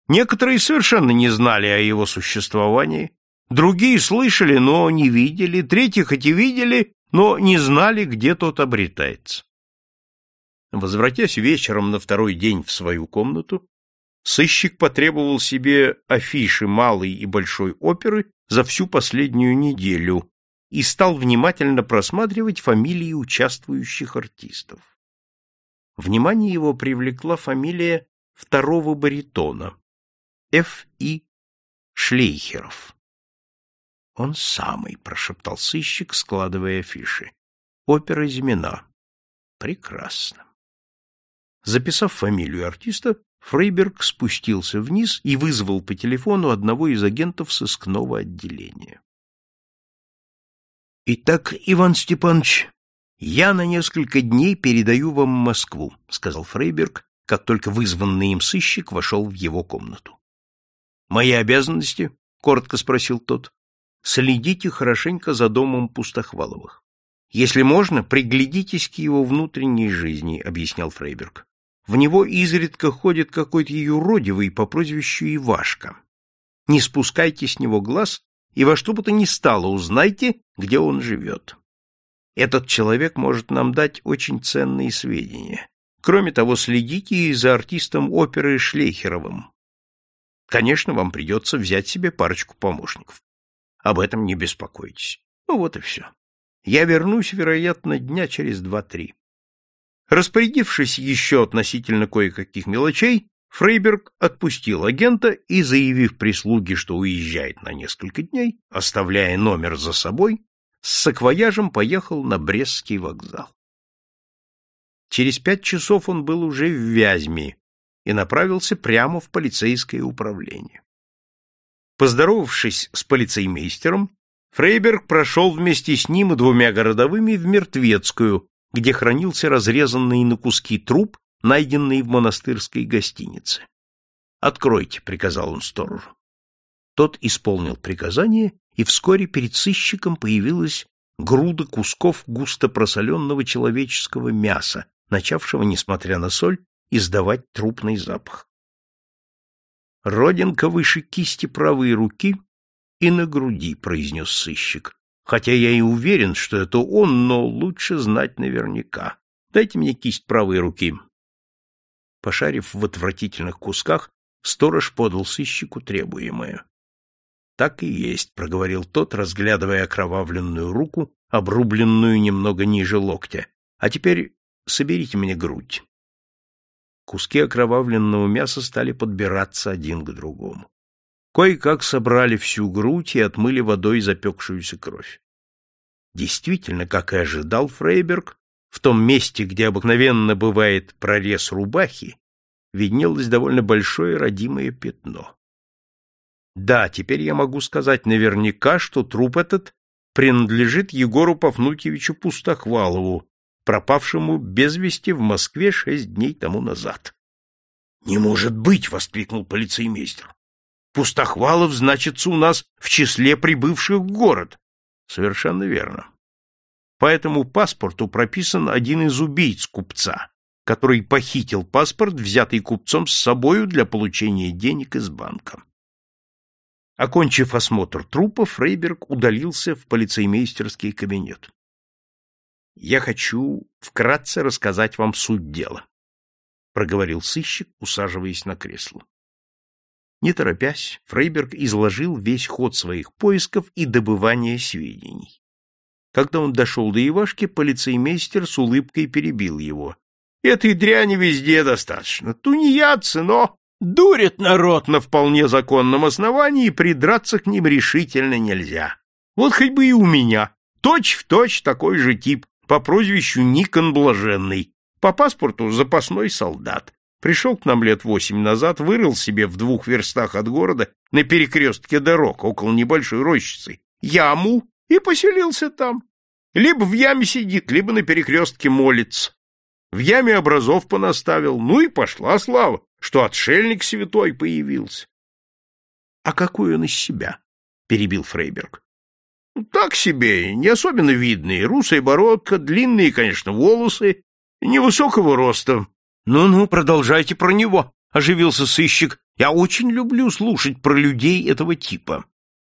A: Некоторые совершенно не знали о его существовании, другие слышали, но не видели, третьи хоть и видели, но не знали, где тот обретается. Возвратясь вечером на второй день в свою комнату, сыщик потребовал себе афиши малой и большой оперы за всю последнюю неделю и стал внимательно просматривать фамилии участвующих артистов. Внимание его привлекла фамилия второго баритона Ф. И. Шлейхеров. «Он самый», — прошептал сыщик, складывая афиши. «Опера Зимина». «Прекрасно». Записав фамилию артиста, Фрейберг спустился вниз и вызвал по телефону одного из агентов сыскного отделения. «Итак, Иван Степанович, я на несколько дней передаю вам Москву», — сказал Фрейберг, как только вызванный им сыщик вошел в его комнату. «Мои обязанности?» — коротко спросил тот. «Следите хорошенько за домом Пустохваловых. Если можно, приглядитесь к его внутренней жизни», — объяснял Фрейберг. В него изредка ходит какой-то юродивый по прозвищу Ивашка. Не спускайте с него глаз и во что бы то ни стало узнайте, где он живет. Этот человек может нам дать очень ценные сведения. Кроме того, следите и за артистом оперы Шлейхеровым. Конечно, вам придется взять себе парочку помощников. Об этом не беспокойтесь. Ну вот и все. Я вернусь, вероятно, дня через два-три. Распорядившись еще относительно кое-каких мелочей, Фрейберг отпустил агента и, заявив прислуге, что уезжает на несколько дней, оставляя номер за собой, с саквояжем поехал на Брестский вокзал. Через пять часов он был уже в Вязьме и направился прямо в полицейское управление. Поздоровавшись с полицеймейстером, Фрейберг прошел вместе с ним и двумя городовыми в Мертвецкую, где хранился разрезанный на куски труп, найденный в монастырской гостинице. «Откройте», — приказал он сторожу. Тот исполнил приказание, и вскоре перед сыщиком появилась груда кусков густо просоленного человеческого мяса, начавшего, несмотря на соль, издавать трупный запах. Родинка выше кисти правой руки и на груди, произнес сыщик. Хотя я и уверен, что это он, но лучше знать наверняка. Дайте мне кисть правой руки. Пошарив в отвратительных кусках, сторож подал сыщику требуемое. Так и есть, проговорил тот, разглядывая окровавленную руку, обрубленную немного ниже локтя. А теперь соберите мне грудь. Куски окровавленного мяса стали подбираться один к другому. Кое-как собрали всю грудь и отмыли водой запекшуюся кровь. Действительно, как и ожидал Фрейберг, в том месте, где обыкновенно бывает прорез рубахи, виднелось довольно большое родимое пятно. Да, теперь я могу сказать наверняка, что труп этот принадлежит Егору Пафнутьевичу Пустохвалову, пропавшему без вести в Москве шесть дней тому назад. — Не может быть! — воскликнул полицеймейстер. — Пустохвалов значится у нас в числе прибывших в город. — Совершенно верно. По этому паспорту прописан один из убийц купца, который похитил паспорт, взятый купцом с собою для получения денег из банка. Окончив осмотр трупа, Фрейберг удалился в полицеймейстерский кабинет. Я хочу вкратце рассказать вам суть дела, проговорил сыщик, усаживаясь на кресло. Не торопясь, Фрейберг изложил весь ход своих поисков и добывания сведений. Когда он дошел до Ивашки, полицеймейстер с улыбкой перебил его. — Этой дряни везде достаточно. Тунеядцы, но дурят народ на вполне законном основании, и придраться к ним решительно нельзя. Вот хоть бы и у меня. Точь в точь такой же тип по прозвищу Никон Блаженный, по паспорту запасной солдат. Пришел к нам лет восемь назад, вырыл себе в двух верстах от города на перекрестке дорог около небольшой рощицы яму и поселился там. Либо в яме сидит, либо на перекрестке молится. В яме образов понаставил, ну и пошла слава, что отшельник святой появился. — А какой он из себя? — перебил Фрейберг. Так себе, не особенно видный, русая бородка, длинные, конечно, волосы, невысокого роста. Ну-ну, продолжайте про него, оживился сыщик. Я очень люблю слушать про людей этого типа.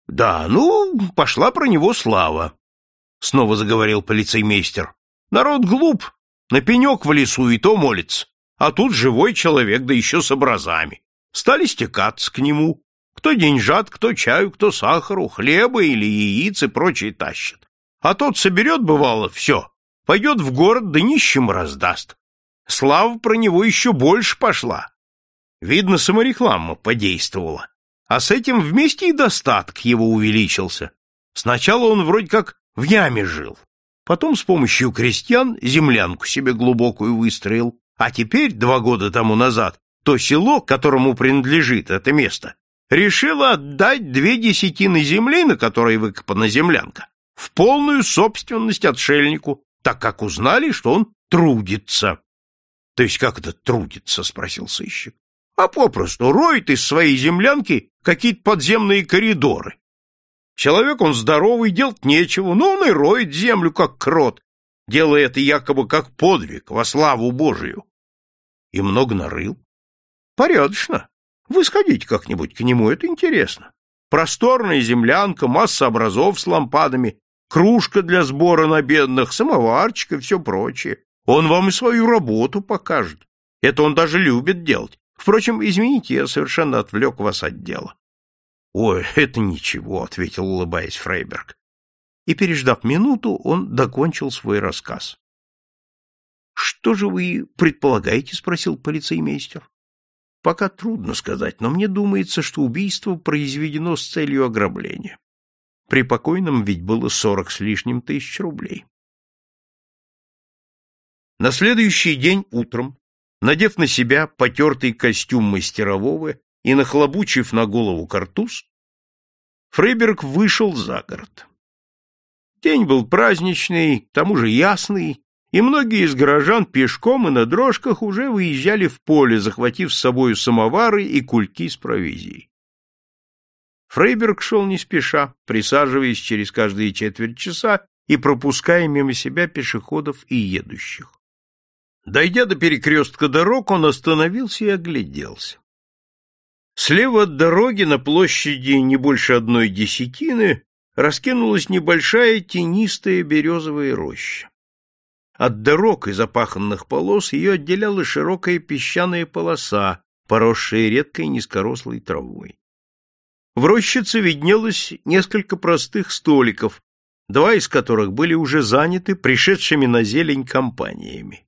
A: Да, ну, пошла про него слава. Снова заговорил полицеймейстер. Народ глуп, на пенек в лесу и то молится. А тут живой человек, да еще с образами. Стали стекаться к нему. Кто деньжат, кто чаю, кто сахару, хлеба или яиц и прочее тащит. А тот соберет, бывало, все, пойдет в город, да нищим раздаст. Слава про него еще больше пошла. Видно, самореклама подействовала. А с этим вместе и достаток его увеличился. Сначала он вроде как в яме жил. Потом с помощью крестьян землянку себе глубокую выстроил. А теперь, два года тому назад, то село, которому принадлежит это место, решила отдать две десятины земли, на которой выкопана землянка, в полную собственность отшельнику, так как узнали, что он трудится. — То есть как это трудится? — спросил сыщик. — А попросту роет из своей землянки какие-то подземные коридоры. Человек он здоровый, делать нечего, но он и роет землю, как крот, делая это якобы как подвиг во славу Божию. И много нарыл. Порядочно. Вы сходите как-нибудь к нему, это интересно. Просторная землянка, масса образов с лампадами, кружка для сбора на бедных, самоварчик и все прочее. Он вам и свою работу покажет. Это он даже любит делать. Впрочем, извините, я совершенно отвлек вас от дела. — Ой, это ничего, — ответил, улыбаясь Фрейберг. И, переждав минуту, он докончил свой рассказ. — Что же вы предполагаете? — спросил полицеймейстер. — Пока трудно сказать, но мне думается, что убийство произведено с целью ограбления. При покойном ведь было сорок с лишним тысяч рублей. На следующий день утром, надев на себя потертый костюм мастерового и нахлобучив на голову картуз, Фрейберг вышел за город. День был праздничный, к тому же ясный, и многие из горожан пешком и на дрожках уже выезжали в поле, захватив с собою самовары и кульки с провизией. Фрейберг шел не спеша, присаживаясь через каждые четверть часа и пропуская мимо себя пешеходов и едущих. Дойдя до перекрестка дорог, он остановился и огляделся. Слева от дороги на площади не больше одной десятины раскинулась небольшая тенистая березовая роща. От дорог и запаханных полос ее отделяла широкая песчаная полоса, поросшая редкой низкорослой травой. В рощице виднелось несколько простых столиков, два из которых были уже заняты пришедшими на зелень компаниями.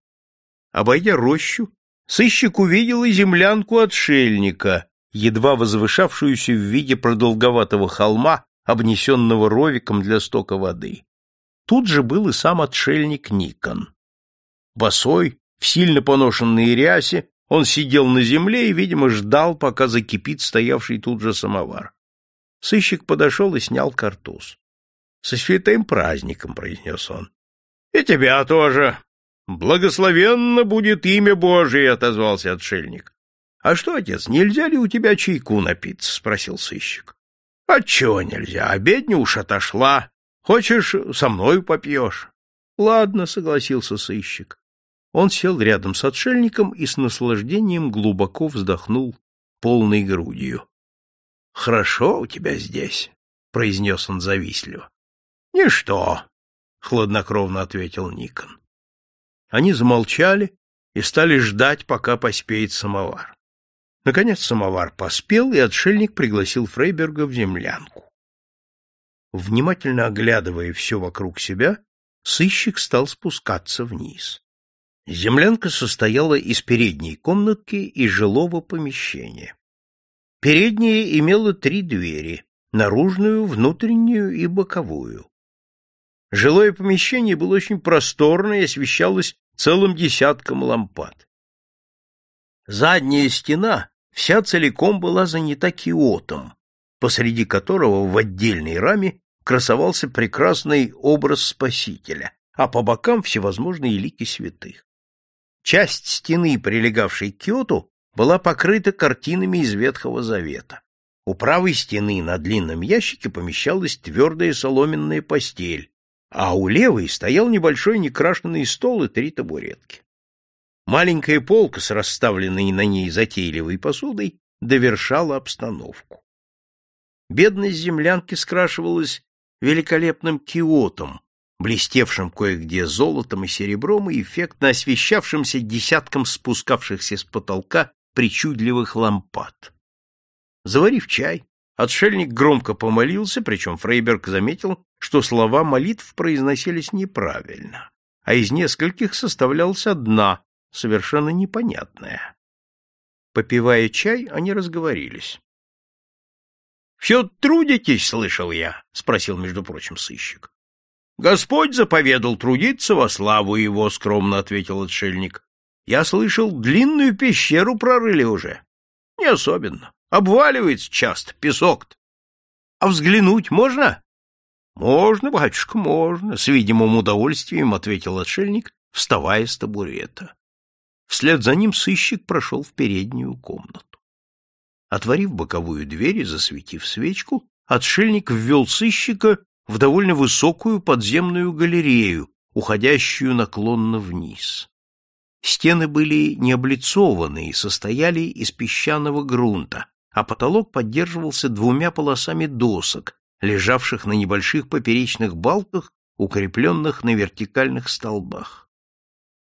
A: Обойдя рощу, сыщик увидел и землянку отшельника, едва возвышавшуюся в виде продолговатого холма, обнесенного ровиком для стока воды. Тут же был и сам отшельник Никон. Босой, в сильно поношенной рясе, он сидел на земле и, видимо, ждал, пока закипит стоявший тут же самовар. Сыщик подошел и снял картуз. — Со святым праздником, — произнес он. — И тебя тоже, Благословенно будет имя Божие, отозвался отшельник. А что, отец, нельзя ли у тебя чайку напиться? спросил сыщик. Отчего нельзя? Обедня уж отошла. Хочешь, со мною попьешь? Ладно, согласился сыщик. Он сел рядом с отшельником и с наслаждением глубоко вздохнул полной грудью. — Хорошо у тебя здесь, — произнес он завистливо. — Ничто, — хладнокровно ответил Никон. Они замолчали и стали ждать, пока поспеет самовар. Наконец самовар поспел, и отшельник пригласил Фрейберга в землянку. Внимательно оглядывая все вокруг себя, сыщик стал спускаться вниз. Землянка состояла из передней комнатки и жилого помещения. Передняя имела три двери — наружную, внутреннюю и боковую. Жилое помещение было очень просторное и освещалось целым десятком лампад. Задняя стена вся целиком была занята киотом, посреди которого в отдельной раме красовался прекрасный образ Спасителя, а по бокам всевозможные лики святых. Часть стены, прилегавшей к киоту, была покрыта картинами из Ветхого Завета. У правой стены на длинном ящике помещалась твердая соломенная постель, а у левой стоял небольшой некрашенный стол и три табуретки. Маленькая полка с расставленной на ней затейливой посудой довершала обстановку. Бедность землянки скрашивалась великолепным киотом, блестевшим кое-где золотом и серебром и эффектно освещавшимся десятком спускавшихся с потолка причудливых лампад. Заварив чай, Отшельник громко помолился, причем Фрейберг заметил, что слова молитв произносились неправильно, а из нескольких составлялась одна, совершенно непонятная. Попивая чай, они разговорились. — Все трудитесь, слышал я? — спросил, между прочим, сыщик. — Господь заповедал трудиться во славу его, — скромно ответил отшельник. — Я слышал, длинную пещеру прорыли уже. — Не особенно. Обваливается часто песок-то. А взглянуть можно? Можно, батюшка, можно, с видимым удовольствием ответил отшельник, вставая с табурета. Вслед за ним сыщик прошел в переднюю комнату. Отворив боковую дверь и засветив свечку, отшельник ввел сыщика в довольно высокую подземную галерею, уходящую наклонно вниз. Стены были не облицованы и состояли из песчаного грунта, а потолок поддерживался двумя полосами досок, лежавших на небольших поперечных балках, укрепленных на вертикальных столбах.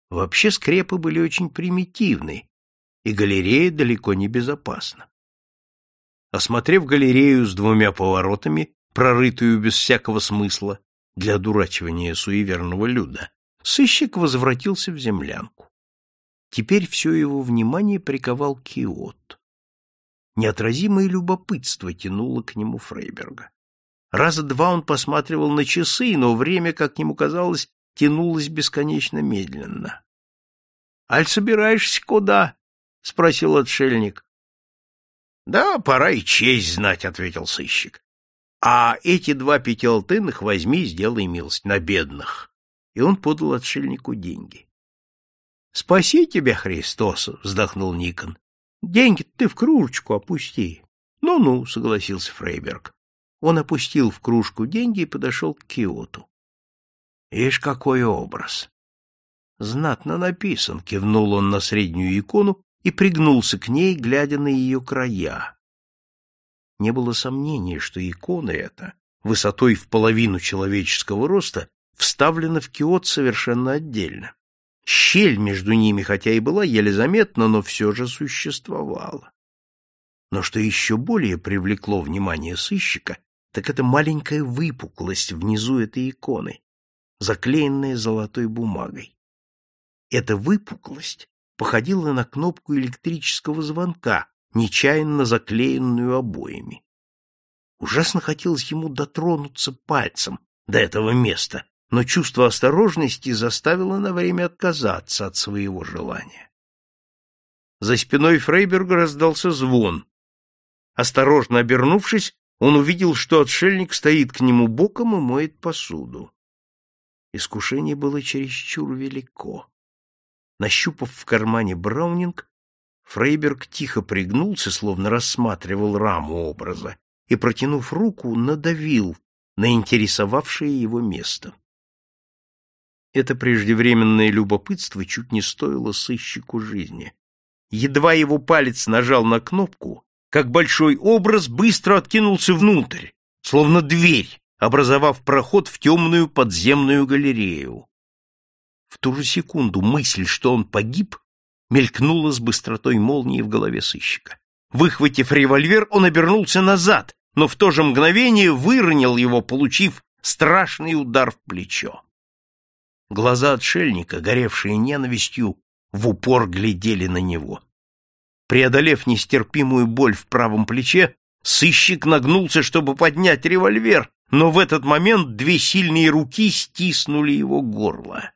A: Вообще скрепы были очень примитивны, и галерея далеко не безопасна. Осмотрев галерею с двумя поворотами, прорытую без всякого смысла для одурачивания суеверного люда, сыщик возвратился в землянку. Теперь все его внимание приковал Киот. Неотразимое любопытство тянуло к нему Фрейберга. Раза два он посматривал на часы, но время, как ему казалось, тянулось бесконечно медленно. — Аль собираешься куда? — спросил отшельник. — Да, пора и честь знать, — ответил сыщик. — А эти два пятиалтынных возьми и сделай милость на бедных. И он подал отшельнику деньги. — Спаси тебя, Христос, — вздохнул Никон. — Деньги ты в кружечку опусти. Ну — Ну-ну, — согласился Фрейберг. Он опустил в кружку деньги и подошел к Киоту. — Ишь, какой образ! — Знатно написан, — кивнул он на среднюю икону и пригнулся к ней, глядя на ее края. Не было сомнения, что икона эта, высотой в половину человеческого роста, вставлена в киот совершенно отдельно. Щель между ними, хотя и была еле заметна, но все же существовала. Но что еще более привлекло внимание сыщика, так это маленькая выпуклость внизу этой иконы, заклеенная золотой бумагой. Эта выпуклость походила на кнопку электрического звонка, нечаянно заклеенную обоями. Ужасно хотелось ему дотронуться пальцем до этого места, но чувство осторожности заставило на время отказаться от своего желания. За спиной Фрейберга раздался звон. Осторожно обернувшись, он увидел, что отшельник стоит к нему боком и моет посуду. Искушение было чересчур велико. Нащупав в кармане браунинг, Фрейберг тихо пригнулся, словно рассматривал раму образа, и, протянув руку, надавил на интересовавшее его место. Это преждевременное любопытство чуть не стоило сыщику жизни. Едва его палец нажал на кнопку, как большой образ быстро откинулся внутрь, словно дверь, образовав проход в темную подземную галерею. В ту же секунду мысль, что он погиб, мелькнула с быстротой молнии в голове сыщика. Выхватив револьвер, он обернулся назад, но в то же мгновение выронил его, получив страшный удар в плечо. Глаза отшельника, горевшие ненавистью, в упор глядели на него. Преодолев нестерпимую боль в правом плече, сыщик нагнулся, чтобы поднять револьвер, но в этот момент две сильные руки стиснули его горло.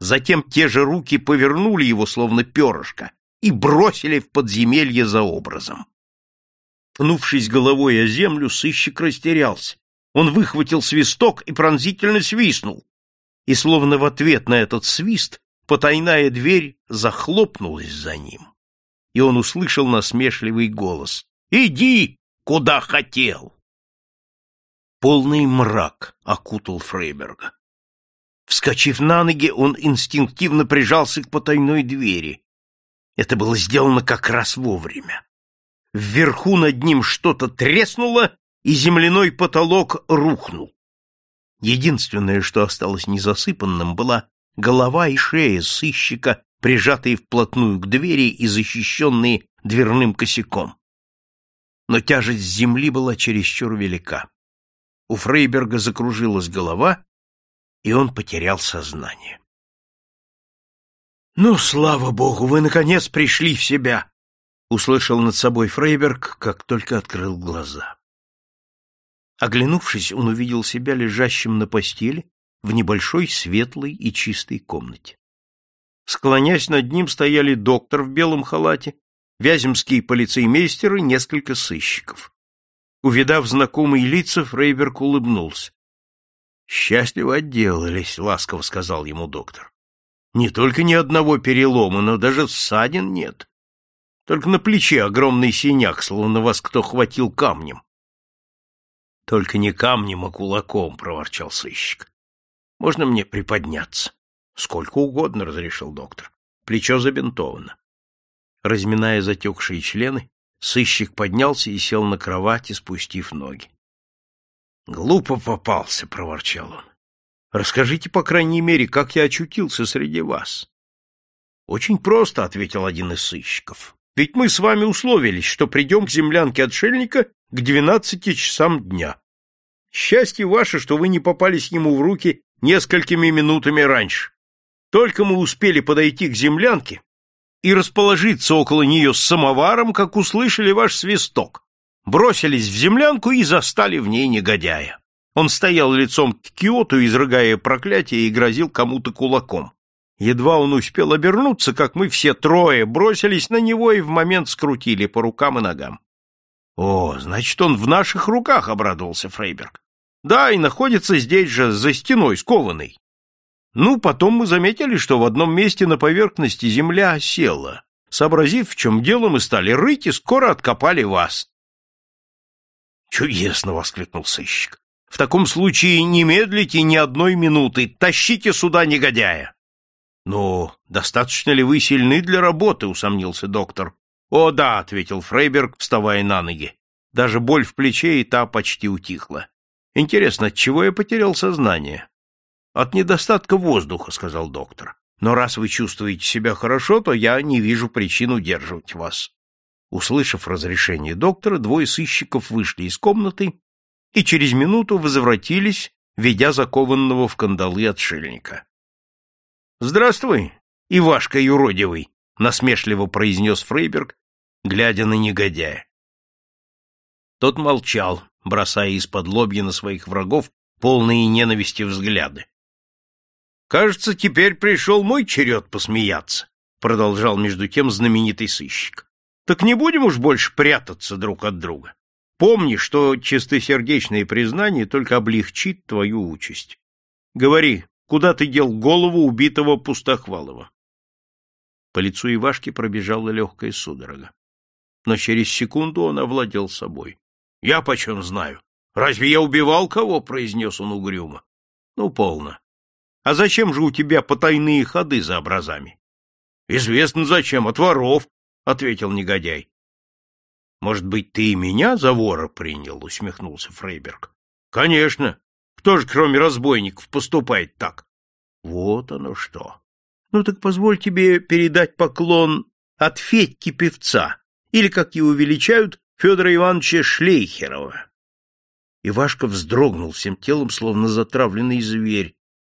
A: Затем те же руки повернули его, словно перышко, и бросили в подземелье за образом. Пнувшись головой о землю, сыщик растерялся. Он выхватил свисток и пронзительно свистнул. И словно в ответ на этот свист потайная дверь захлопнулась за ним. И он услышал насмешливый голос. «Иди, куда хотел!» Полный мрак окутал Фрейберга. Вскочив на ноги, он инстинктивно прижался к потайной двери. Это было сделано как раз вовремя. Вверху над ним что-то треснуло, и земляной потолок рухнул. Единственное, что осталось незасыпанным, была голова и шея сыщика, прижатые вплотную к двери и защищенные дверным косяком. Но тяжесть земли была чересчур велика. У Фрейберга закружилась голова, и он потерял сознание. «Ну, слава богу, вы, наконец, пришли в себя!» — услышал над собой Фрейберг, как только открыл глаза. Оглянувшись, он увидел себя лежащим на постели в небольшой светлой и чистой комнате. Склонясь над ним, стояли доктор в белом халате, вяземский полицеймейстер и несколько сыщиков. Увидав знакомые лица, Фрейберг улыбнулся. Счастливо отделались, ласково сказал ему доктор. Не только ни одного перелома, но даже ссадин нет. Только на плече огромный синяк, словно вас кто хватил камнем. Только не камнем, а кулаком, проворчал сыщик. Можно мне приподняться? Сколько угодно, разрешил доктор. Плечо забинтовано. Разминая затекшие члены, Сыщик поднялся и сел на кровати, спустив ноги. «Глупо попался», — проворчал он. «Расскажите, по крайней мере, как я очутился среди вас». «Очень просто», — ответил один из сыщиков. «Ведь мы с вами условились, что придем к землянке отшельника к двенадцати часам дня. Счастье ваше, что вы не попались ему в руки несколькими минутами раньше. Только мы успели подойти к землянке и расположиться около нее с самоваром, как услышали ваш свисток. Бросились в землянку и застали в ней негодяя. Он стоял лицом к Киоту, изрыгая проклятие, и грозил кому-то кулаком. Едва он успел обернуться, как мы все трое бросились на него и в момент скрутили по рукам и ногам. — О, значит, он в наших руках, — обрадовался Фрейберг. — Да, и находится здесь же, за стеной, скованный. Ну, потом мы заметили, что в одном месте на поверхности земля осела. Сообразив, в чем дело, мы стали рыть и скоро откопали вас. «Чудесно!» — воскликнул сыщик. «В таком случае не медлите ни одной минуты, тащите сюда негодяя!» «Ну, достаточно ли вы сильны для работы?» — усомнился доктор. «О, да!» — ответил Фрейберг, вставая на ноги. Даже боль в плече и та почти утихла. «Интересно, от чего я потерял сознание?» От недостатка воздуха, сказал доктор. Но раз вы чувствуете себя хорошо, то я не вижу причин удерживать вас. Услышав разрешение доктора, двое сыщиков вышли из комнаты и через минуту возвратились, ведя закованного в кандалы отшельника. «Здравствуй, Ивашка юродивый!» — насмешливо произнес Фрейберг, глядя на негодяя. Тот молчал, бросая из-под лобья на своих врагов полные ненависти взгляды. Кажется, теперь пришел мой черед посмеяться, продолжал между тем знаменитый сыщик. Так не будем уж больше прятаться друг от друга. Помни, что чистосердечное признание только облегчит твою участь. Говори, куда ты дел голову убитого Пустохвалова? По лицу Ивашки пробежала легкая судорога. Но через секунду он овладел собой. — Я почем знаю? Разве я убивал кого? — произнес он угрюмо. — Ну, полно. А зачем же у тебя потайные ходы за образами? — Известно зачем, от воров, — ответил негодяй. — Может быть, ты и меня за вора принял? — усмехнулся Фрейберг. — Конечно. Кто же, кроме разбойников, поступает так? — Вот оно что. Ну так позволь тебе передать поклон от Федьки певца, или, как его величают, Федора Ивановича Шлейхерова. Ивашка вздрогнул всем телом, словно затравленный зверь,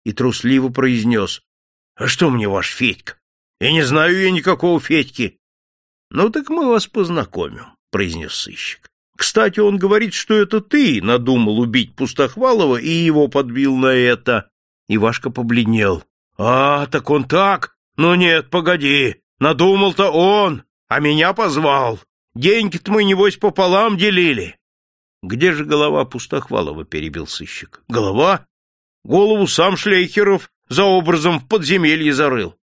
A: и трусливо произнес. — А что мне ваш Федька? Я не знаю я никакого Федьки. — Ну так мы вас познакомим, — произнес сыщик. — Кстати, он говорит, что это ты надумал убить Пустохвалова и его подбил на это. Ивашка побледнел. — А, так он так? Ну нет, погоди, надумал-то он, а меня позвал. Деньги-то мы, небось, пополам делили. — Где же голова Пустохвалова? — перебил сыщик. — Голова? Голову сам Шлейхеров за образом в подземелье зарыл.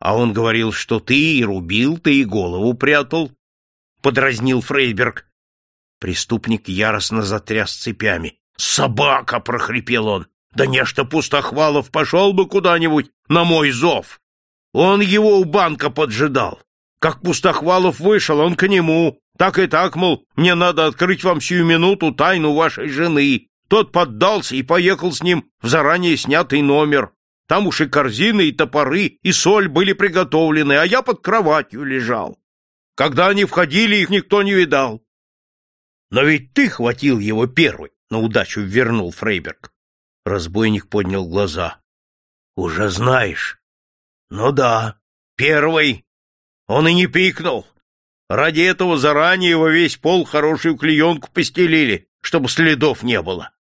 A: А он говорил, что ты и рубил, ты и голову прятал, — подразнил Фрейберг. Преступник яростно затряс цепями. «Собака!» — прохрипел он. «Да нечто Пустохвалов пошел бы куда-нибудь на мой зов!» Он его у банка поджидал. Как Пустохвалов вышел, он к нему. Так и так, мол, мне надо открыть вам сию минуту тайну вашей жены. Тот поддался и поехал с ним в заранее снятый номер. Там уж и корзины, и топоры, и соль были приготовлены, а я под кроватью лежал. Когда они входили, их никто не видал. Но ведь ты хватил его первый, на удачу вернул Фрейберг. Разбойник поднял глаза. Уже знаешь. Ну да, первый. Он и не пикнул. Ради этого заранее во весь пол хорошую клеенку постелили, чтобы следов не было.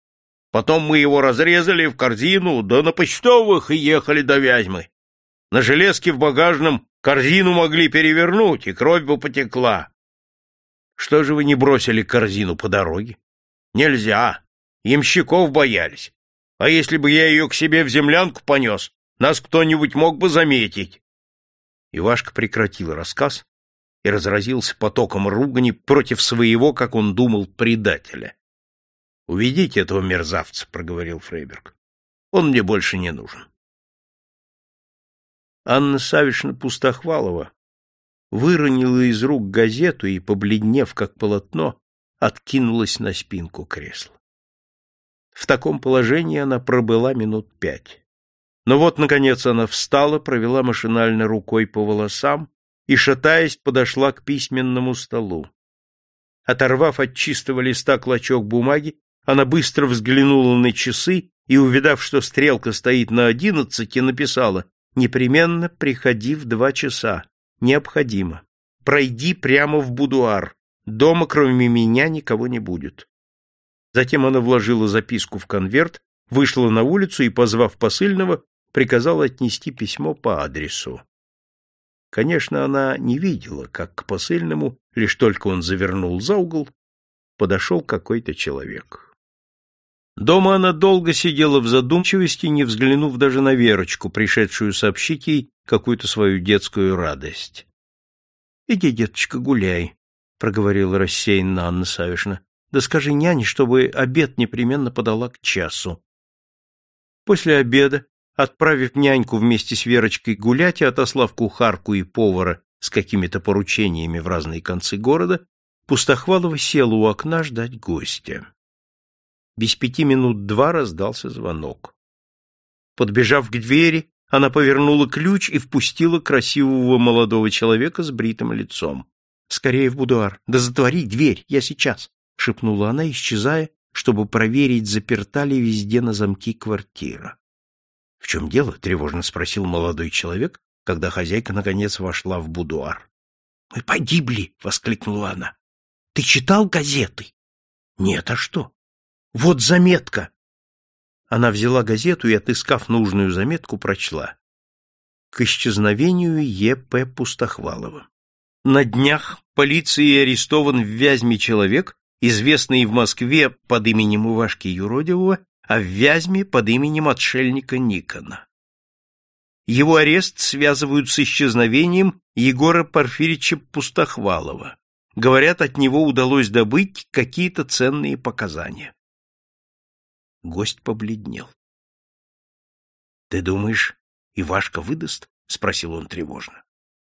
A: Потом мы его разрезали в корзину, да на почтовых и ехали до Вязьмы. На железке в багажном корзину могли перевернуть, и кровь бы потекла. Что же вы не бросили корзину по дороге? Нельзя. Ямщиков боялись. А если бы я ее к себе в землянку понес, нас кто-нибудь мог бы заметить. Ивашка прекратил рассказ и разразился потоком ругани против своего, как он думал, предателя. — Уведите этого мерзавца, — проговорил Фрейберг. — Он мне больше не нужен. Анна Савишна Пустохвалова выронила из рук газету и, побледнев как полотно, откинулась на спинку кресла. В таком положении она пробыла минут пять. Но вот, наконец, она встала, провела машинально рукой по волосам и, шатаясь, подошла к письменному столу. Оторвав от чистого листа клочок бумаги, она быстро взглянула на часы и, увидав, что стрелка стоит на одиннадцати, написала «Непременно приходи в два часа. Необходимо. Пройди прямо в будуар. Дома, кроме меня, никого не будет». Затем она вложила записку в конверт, вышла на улицу и, позвав посыльного, приказала отнести письмо по адресу. Конечно, она не видела, как к посыльному, лишь только он завернул за угол, подошел какой-то человек. Дома она долго сидела в задумчивости, не взглянув даже на Верочку, пришедшую сообщить ей какую-то свою детскую радость. — Иди, деточка, гуляй, — проговорила рассеянно Анна Савишна. — Да скажи няне, чтобы обед непременно подала к часу. После обеда Отправив няньку вместе с Верочкой гулять и отослав кухарку и повара с какими-то поручениями в разные концы города, Пустохвалова села у окна ждать гостя. Без пяти минут два раздался звонок. Подбежав к двери, она повернула ключ и впустила красивого молодого человека с бритым лицом. — Скорее в будуар. Да затвори дверь, я сейчас! — шепнула она, исчезая, чтобы проверить, заперта ли везде на замки квартира. В чем дело? тревожно спросил молодой человек, когда хозяйка наконец вошла в будуар. Мы погибли, воскликнула она. Ты читал газеты? Нет, а что? Вот заметка. Она взяла газету и, отыскав нужную заметку, прочла. К исчезновению Е.П. Пустохвалова. На днях полицией арестован в Вязьме человек, известный в Москве под именем Ивашки Юродивого а в Вязьме под именем отшельника Никона. Его арест связывают с исчезновением Егора Порфирича Пустохвалова. Говорят, от него удалось добыть какие-то ценные показания. Гость побледнел. — Ты думаешь, Ивашка выдаст? — спросил он тревожно.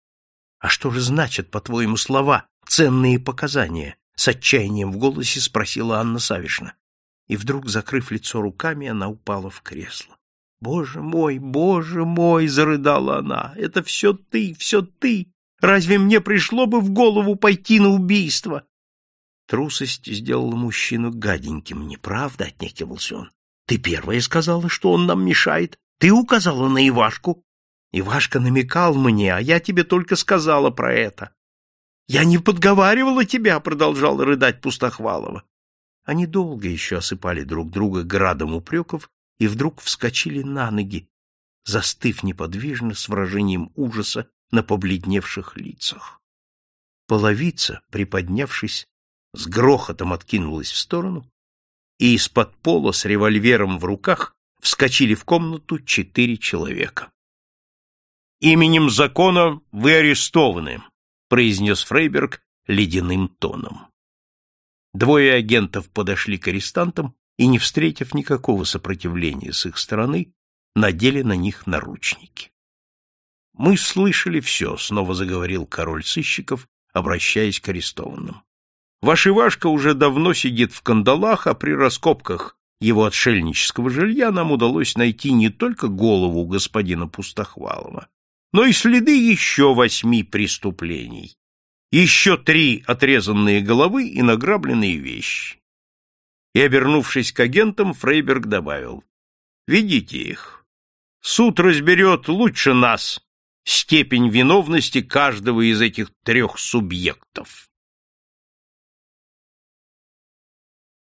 A: — А что же значат, по-твоему, слова «ценные показания»? — с отчаянием в голосе спросила Анна Савишна и вдруг, закрыв лицо руками, она упала в кресло. «Боже мой, боже мой!» — зарыдала она. «Это все ты, все ты! Разве мне пришло бы в голову пойти на убийство?» Трусость сделала мужчину гаденьким, не правда? — отнекивался он. «Ты первая сказала, что он нам мешает. Ты указала на Ивашку. Ивашка намекал мне, а я тебе только сказала про это». «Я не подговаривала тебя!» — продолжала рыдать Пустохвалова. Они долго еще осыпали друг друга градом упреков и вдруг вскочили на ноги, застыв неподвижно с выражением ужаса на побледневших лицах. Половица, приподнявшись, с грохотом откинулась в сторону, и из-под пола с револьвером в руках вскочили в комнату четыре человека. «Именем закона вы арестованы», — произнес Фрейберг ледяным тоном. Двое агентов подошли к арестантам и, не встретив никакого сопротивления с их стороны, надели на них наручники. «Мы слышали все», — снова заговорил король сыщиков, обращаясь к арестованным. «Ваш Ивашка уже давно сидит в кандалах, а при раскопках его отшельнического жилья нам удалось найти не только голову господина Пустохвалова, но и следы еще восьми преступлений, еще три отрезанные головы и награбленные вещи. И, обернувшись к агентам, Фрейберг добавил, «Ведите их. Суд разберет лучше нас степень виновности каждого из этих трех субъектов».